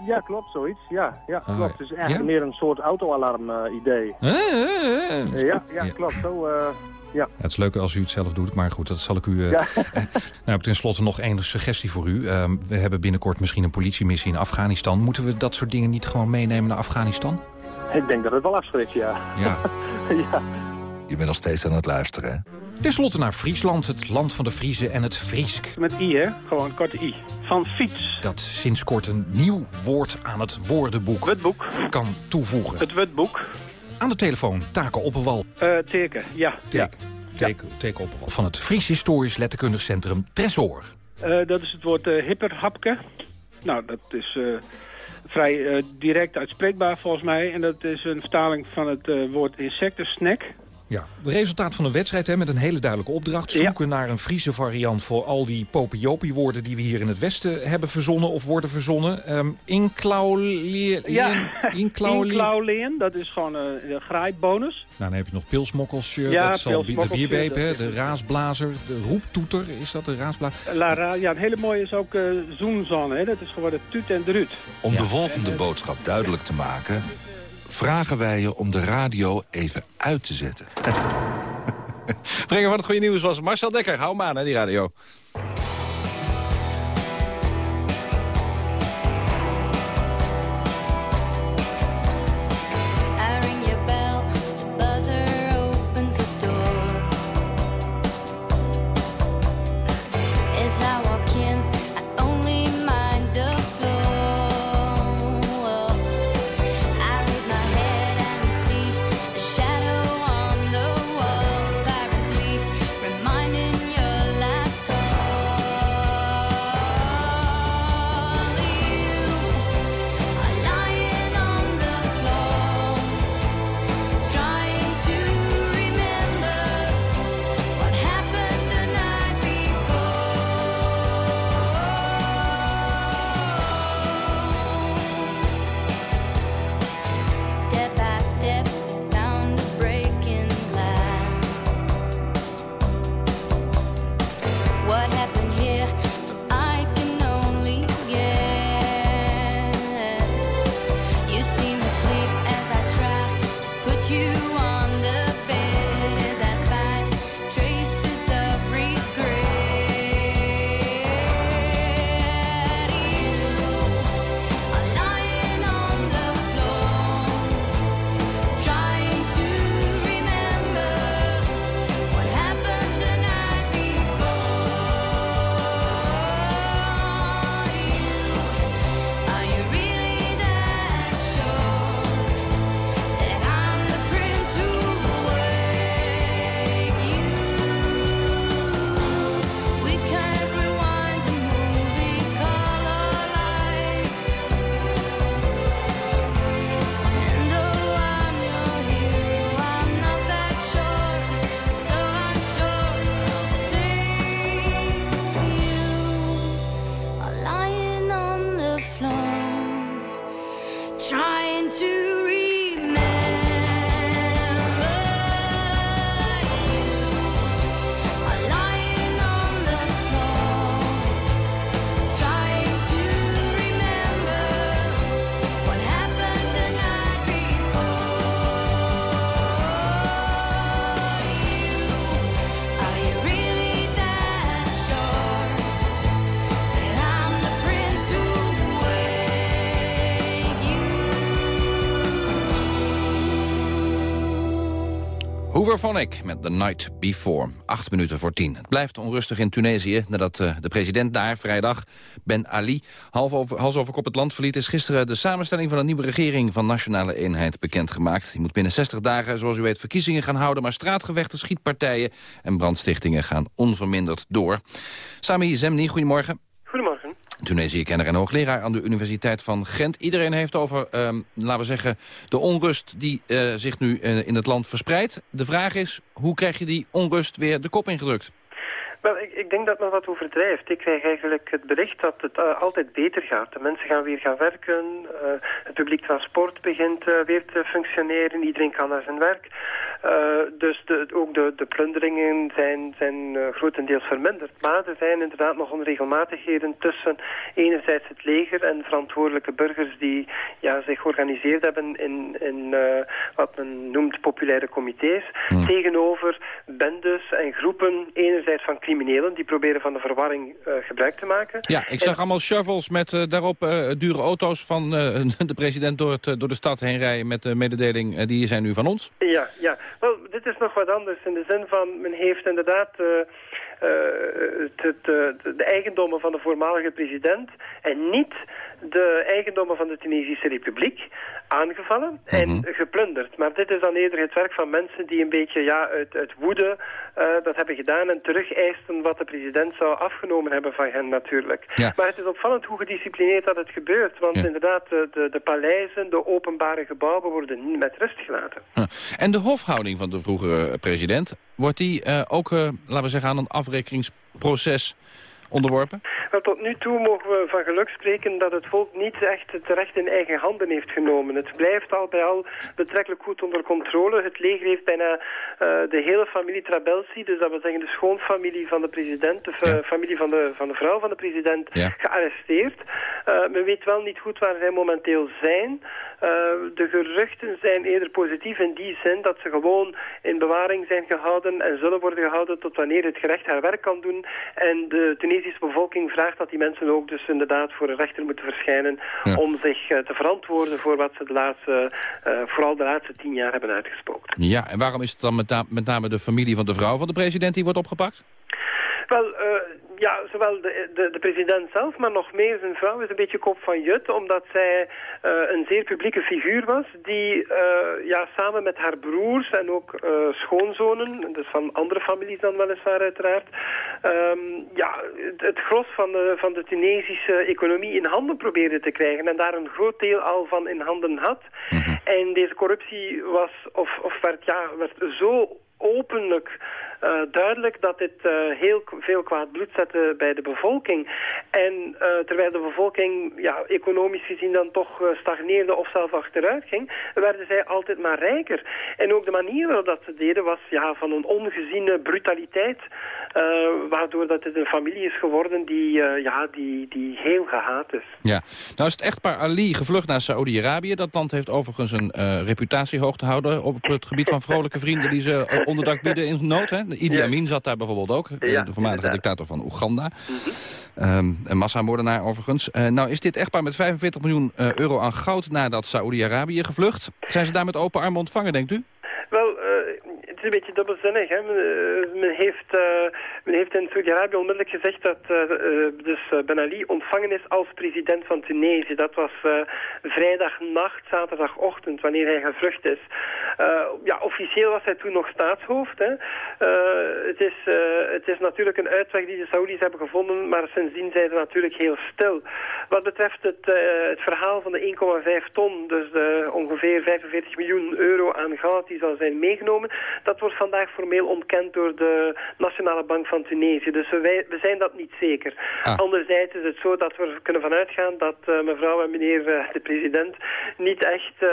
[SPEAKER 36] Ja, klopt, zoiets. Ja, ja klopt. Uh, het is eigenlijk ja? meer een soort auto-alarm uh, idee.
[SPEAKER 35] Uh, uh,
[SPEAKER 36] ja, ja, klopt. Zo, ja.
[SPEAKER 35] Ja, het is leuk als u het zelf doet, maar goed, dat zal ik u...
[SPEAKER 36] Ja.
[SPEAKER 35] nou, heb ik tenslotte nog één suggestie voor u. Uh, we hebben binnenkort misschien een politiemissie in Afghanistan. Moeten we dat soort dingen niet gewoon meenemen naar Afghanistan?
[SPEAKER 36] Ik denk dat het wel afschrikt, ja.
[SPEAKER 35] Ja.
[SPEAKER 36] ja.
[SPEAKER 34] Je bent nog steeds aan het luisteren, hè?
[SPEAKER 35] Ten slotte naar Friesland, het land van de Friezen en het Friesk.
[SPEAKER 36] Met i, hè? Gewoon korte i. Van fiets.
[SPEAKER 35] Dat sinds kort een nieuw woord aan het woordenboek
[SPEAKER 36] Wetboek.
[SPEAKER 35] kan toevoegen.
[SPEAKER 36] Het wetboek.
[SPEAKER 35] Aan de telefoon, Taken Opperwal.
[SPEAKER 36] Uh, teken, ja.
[SPEAKER 35] Teken, ja. teken, ja. teken Opperwal. Van het Fries Historisch Letterkundig Centrum Tresor.
[SPEAKER 36] Uh, dat is het woord uh, hipperhapke. Nou, dat is vrij direct uitspreekbaar volgens mij. En dat is een vertaling van het woord insectensnack.
[SPEAKER 35] Ja, het resultaat van een wedstrijd hè, met een hele duidelijke opdracht. Zoeken ja. naar een Friese variant voor al die popiopi-woorden... die we hier in het Westen hebben verzonnen of worden verzonnen. Um, Inklauleen.
[SPEAKER 36] Ja, Inklauleen, dat is gewoon een, een graaibonus.
[SPEAKER 35] Nou, dan heb je nog pilsmokkeltje,
[SPEAKER 36] ja,
[SPEAKER 35] dat zal de bierbeep, hè, de raasblazer, de roeptoeter, is dat de raasblazer?
[SPEAKER 36] La ra ja, het hele mooie is ook uh, zoenzon, hè, dat is geworden tuut en druut.
[SPEAKER 34] Om ja. de volgende boodschap duidelijk te maken vragen wij je om de radio even uit te zetten.
[SPEAKER 27] Brengen van het goede nieuws was Marcel Dekker. Hou hem aan, hè, die radio. Superphonic met The Night Before. Acht minuten voor tien. Het blijft onrustig in Tunesië nadat uh, de president daar vrijdag, Ben Ali, half over, hals over kop het land verliet... is gisteren de samenstelling van een nieuwe regering van Nationale Eenheid bekendgemaakt. Die moet binnen 60 dagen, zoals u weet, verkiezingen gaan houden... maar straatgevechten, schietpartijen en brandstichtingen gaan onverminderd door. Sami Zemni, goedemorgen. Tunesië-kenner en hoogleraar aan de Universiteit van Gent. Iedereen heeft over, ehm, laten we zeggen, de onrust die uh, zich nu uh, in het land verspreidt. De vraag is, hoe krijg je die onrust weer de kop ingedrukt?
[SPEAKER 38] Wel, ik, ik, denk dat men wat overdrijft. Ik krijg eigenlijk het bericht dat het uh, altijd beter gaat. De mensen gaan weer gaan werken, uh, het publiek transport begint uh, weer te functioneren, iedereen kan naar zijn werk. dus de, ook de, de plunderingen zijn, zijn grotendeels verminderd. Maar er zijn inderdaad nog onregelmatigheden tussen enerzijds het leger en verantwoordelijke burgers die ja, zich georganiseerd hebben in, in wat men noemt populaire comité's. Hmm. Tegenover bendes en groepen enerzijds van criminelen die proberen van de verwarring uh, gebruik te maken.
[SPEAKER 27] Ja, ik zag en... allemaal shovels met uh, daarop uh, dure auto's van de president door, het, door de stad heen rijden met de mededeling die zijn nu van ons.
[SPEAKER 38] Ja, ja. Wel, dit is nog wat anders in de zin van men heeft inderdaad de, de, de eigendommen van de voormalige president en niet de eigendommen van de Tunesische Republiek aangevallen en mm -hmm. geplunderd. Maar dit is dan eerder het werk van mensen die een beetje ja, uit, uit woede uh, dat hebben gedaan en terugeisten wat de president zou afgenomen hebben van hen natuurlijk.
[SPEAKER 27] Ja.
[SPEAKER 38] Maar het is opvallend hoe gedisciplineerd dat het gebeurt, want
[SPEAKER 27] Ja.
[SPEAKER 38] inderdaad de, de, de paleizen, de openbare gebouwen worden niet met rust gelaten.
[SPEAKER 27] Huh. En de hofhouding van de vroegere president, wordt die uh, ook, uh, laten we zeggen, aan een afrekeningsproces onderworpen?
[SPEAKER 38] Wel, tot nu toe mogen we van geluk spreken dat het volk niet echt het recht in eigen handen heeft genomen. Het blijft al bij al betrekkelijk goed onder controle. Het leger heeft bijna uh, de hele familie Trabelsi, dus dat wil zeggen de schoonfamilie van de president, de ja. familie van de, van de vrouw van de president,
[SPEAKER 27] ja.
[SPEAKER 38] gearresteerd. Uh, men weet wel niet goed waar zij momenteel zijn. Uh, de geruchten zijn eerder positief in die zin dat ze gewoon in bewaring zijn gehouden en zullen worden gehouden tot wanneer het gerecht haar werk kan doen. En de Tunesische bevolking vraagt dat die mensen ook dus inderdaad voor een rechter moeten verschijnen
[SPEAKER 27] ja.
[SPEAKER 38] om zich uh, te verantwoorden voor wat ze de laatste, uh, vooral de laatste tien jaar hebben uitgespookt.
[SPEAKER 27] Ja, en waarom is het dan met, na met name de familie van de vrouw van de president die wordt opgepakt?
[SPEAKER 38] Wel, uh, ja, zowel de, de, de, president zelf, maar nog meer zijn vrouw is een beetje kop van jut, omdat zij uh, een zeer publieke figuur was, die uh, ja, samen met haar broers en ook uh, schoonzonen, dus van andere families dan weliswaar uiteraard, um, ja, het, het gros van de, van de Tunesische economie in handen probeerde te krijgen en daar een groot deel al van in handen had.
[SPEAKER 27] Mm -hmm.
[SPEAKER 38] En deze corruptie was, of, of werd, ja, werd zo openlijk uh, duidelijk dat dit uh, heel veel kwaad bloed zette bij de bevolking. En uh, terwijl de bevolking ja, economisch gezien dan toch stagneerde of zelf achteruit ging, werden zij altijd maar rijker. En ook de manier waarop dat ze deden was ja, van een ongeziene brutaliteit, waardoor dat het een familie is geworden die, ja, die, die heel gehaat is.
[SPEAKER 27] Ja, nou is het echtpaar Ali gevlucht naar Saoedi-Arabië. Dat land heeft overigens een reputatie hoog te houden op het gebied van vrolijke vrienden die ze onderdak bieden in nood. Hè? Idi ja. Amin zat daar bijvoorbeeld ook, ja, de voormalige inderdaad. dictator van Oeganda. Mm -hmm. um, een massamoordenaar overigens. Uh, nou is dit echtpaar met 45 miljoen uh, euro aan goud nadat Saoedi-Arabië gevlucht. Zijn ze daar met open armen ontvangen, denkt u?
[SPEAKER 38] Wel, is een beetje dubbelzinnig. Hè? Men, uh, men, heeft, uh, men heeft in Saudi-Arabië onmiddellijk gezegd dat dus Ben Ali ontvangen is als president van Tunesië. Dat was vrijdagnacht, zaterdagochtend, wanneer hij gevlucht is. ja, officieel was hij toen nog staatshoofd. Hè? het, is, het is natuurlijk een uitweg die de Saoedi's hebben gevonden, maar sindsdien zijn ze natuurlijk heel stil. Wat betreft het, het verhaal van de 1,5 ton, dus de ongeveer 45 miljoen euro aan goud die zal zijn meegenomen, dat wordt vandaag formeel ontkend door de Nationale Bank van Tunesië. Dus wij, we zijn dat niet zeker.
[SPEAKER 27] Ah.
[SPEAKER 38] Anderzijds is het zo dat we kunnen vanuitgaan dat uh, mevrouw en meneer uh, de president niet echt uh,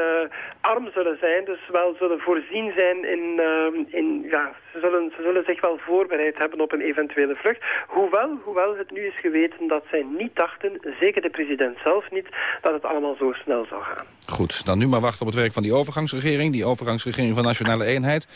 [SPEAKER 38] arm zullen zijn. Dus wel zullen voorzien zijn in, in ja, ze zullen, ze zullen zich wel voorbereid hebben op een eventuele vlucht. Hoewel, hoewel het nu is geweten dat zij niet dachten, zeker de president zelf niet, dat het allemaal zo snel zou gaan.
[SPEAKER 27] Goed, dan nu maar wachten op het werk van die overgangsregering. Die overgangsregering van Nationale Eenheid.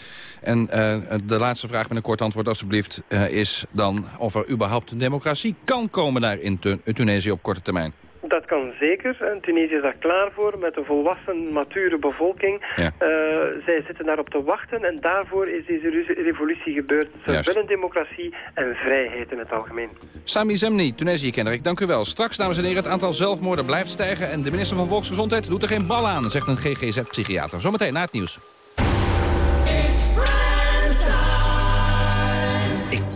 [SPEAKER 27] En uh, de laatste vraag met een kort antwoord alstublieft... Uh, is dan of er überhaupt een democratie kan komen daar in Tun Tunesië op korte termijn.
[SPEAKER 38] Dat kan zeker. En Tunesië is daar klaar voor met een volwassen, mature bevolking.
[SPEAKER 27] Ja.
[SPEAKER 38] Eh, zij zitten daarop te wachten en daarvoor is deze revolutie gebeurd. Ze
[SPEAKER 27] Juist.
[SPEAKER 38] willen democratie en vrijheid in het algemeen.
[SPEAKER 27] Sami Zemni, Tunesië-kenner, ik dank u wel. Straks, dames en heren, het aantal zelfmoorden blijft stijgen... en de minister van Volksgezondheid doet er geen bal aan, zegt een GGZ-psychiater. Zometeen na het nieuws.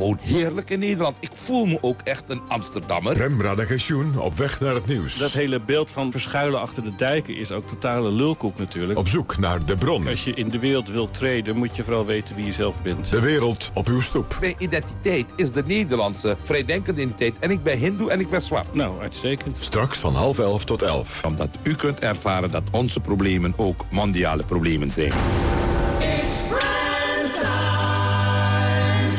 [SPEAKER 34] Ik woon heerlijk in Nederland. Ik voel me ook echt een Amsterdammer.
[SPEAKER 2] Rem Radagensjoen op weg naar het nieuws.
[SPEAKER 39] Dat hele beeld van verschuilen achter de dijken is ook totale lulkoek natuurlijk.
[SPEAKER 2] Op zoek naar de bron.
[SPEAKER 39] Als je in de wereld wilt treden, moet je vooral weten wie je zelf bent.
[SPEAKER 2] De wereld op uw stoep.
[SPEAKER 34] Mijn identiteit is de Nederlandse vrijdenkende identiteit. En ik ben hindoe en ik ben zwart.
[SPEAKER 39] Nou, uitstekend.
[SPEAKER 2] Straks van half elf tot elf.
[SPEAKER 34] Omdat u kunt ervaren dat onze problemen ook mondiale problemen zijn.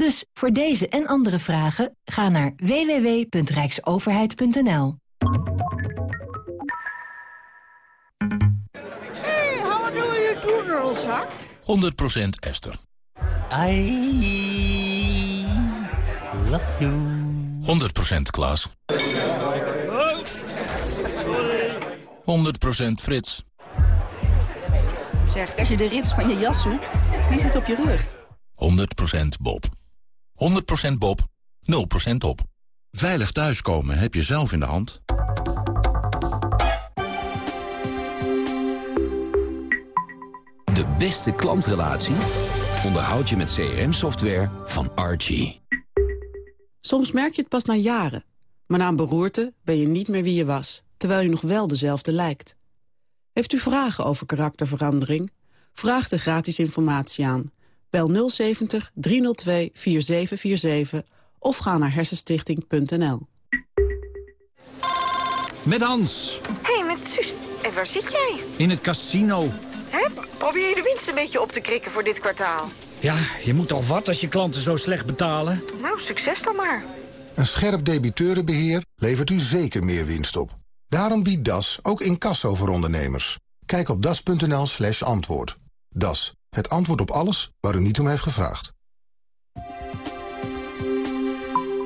[SPEAKER 40] Dus voor deze en andere vragen ga naar www.rijksoverheid.nl.
[SPEAKER 41] Hey, how do you do, girls, huh?
[SPEAKER 8] 100% Esther.
[SPEAKER 41] I love you.
[SPEAKER 8] 100% Klaas.
[SPEAKER 41] Oh, sorry.
[SPEAKER 8] 100% Frits.
[SPEAKER 42] Zeg, als je de rits van je jas zoekt, die zit op je rug.
[SPEAKER 8] 100% Bob. 100% Bob. 0% op.
[SPEAKER 43] Veilig thuiskomen heb je zelf in de hand.
[SPEAKER 44] De beste klantrelatie onderhoud je met CRM-software van Archie.
[SPEAKER 45] Soms merk je het pas na jaren. Maar na een beroerte ben je niet meer wie je was, terwijl je nog wel dezelfde lijkt. Heeft u vragen over karakterverandering? Vraag de gratis informatie aan. Bel 070 302 4747 of ga naar hersenstichting.nl.
[SPEAKER 35] Met Hans.
[SPEAKER 21] Hé, hey, met Suus. En waar zit jij?
[SPEAKER 35] In het casino.
[SPEAKER 21] Hè? Probeer je de winst een beetje op te krikken voor dit kwartaal?
[SPEAKER 35] Ja, je moet toch wat als je klanten zo slecht betalen?
[SPEAKER 21] Nou, succes dan maar.
[SPEAKER 46] Een scherp debiteurenbeheer levert u zeker meer winst op. Daarom biedt DAS ook incasso voor ondernemers. Kijk op das.nl slash antwoord. DAS, het antwoord op alles waar u niet om heeft gevraagd.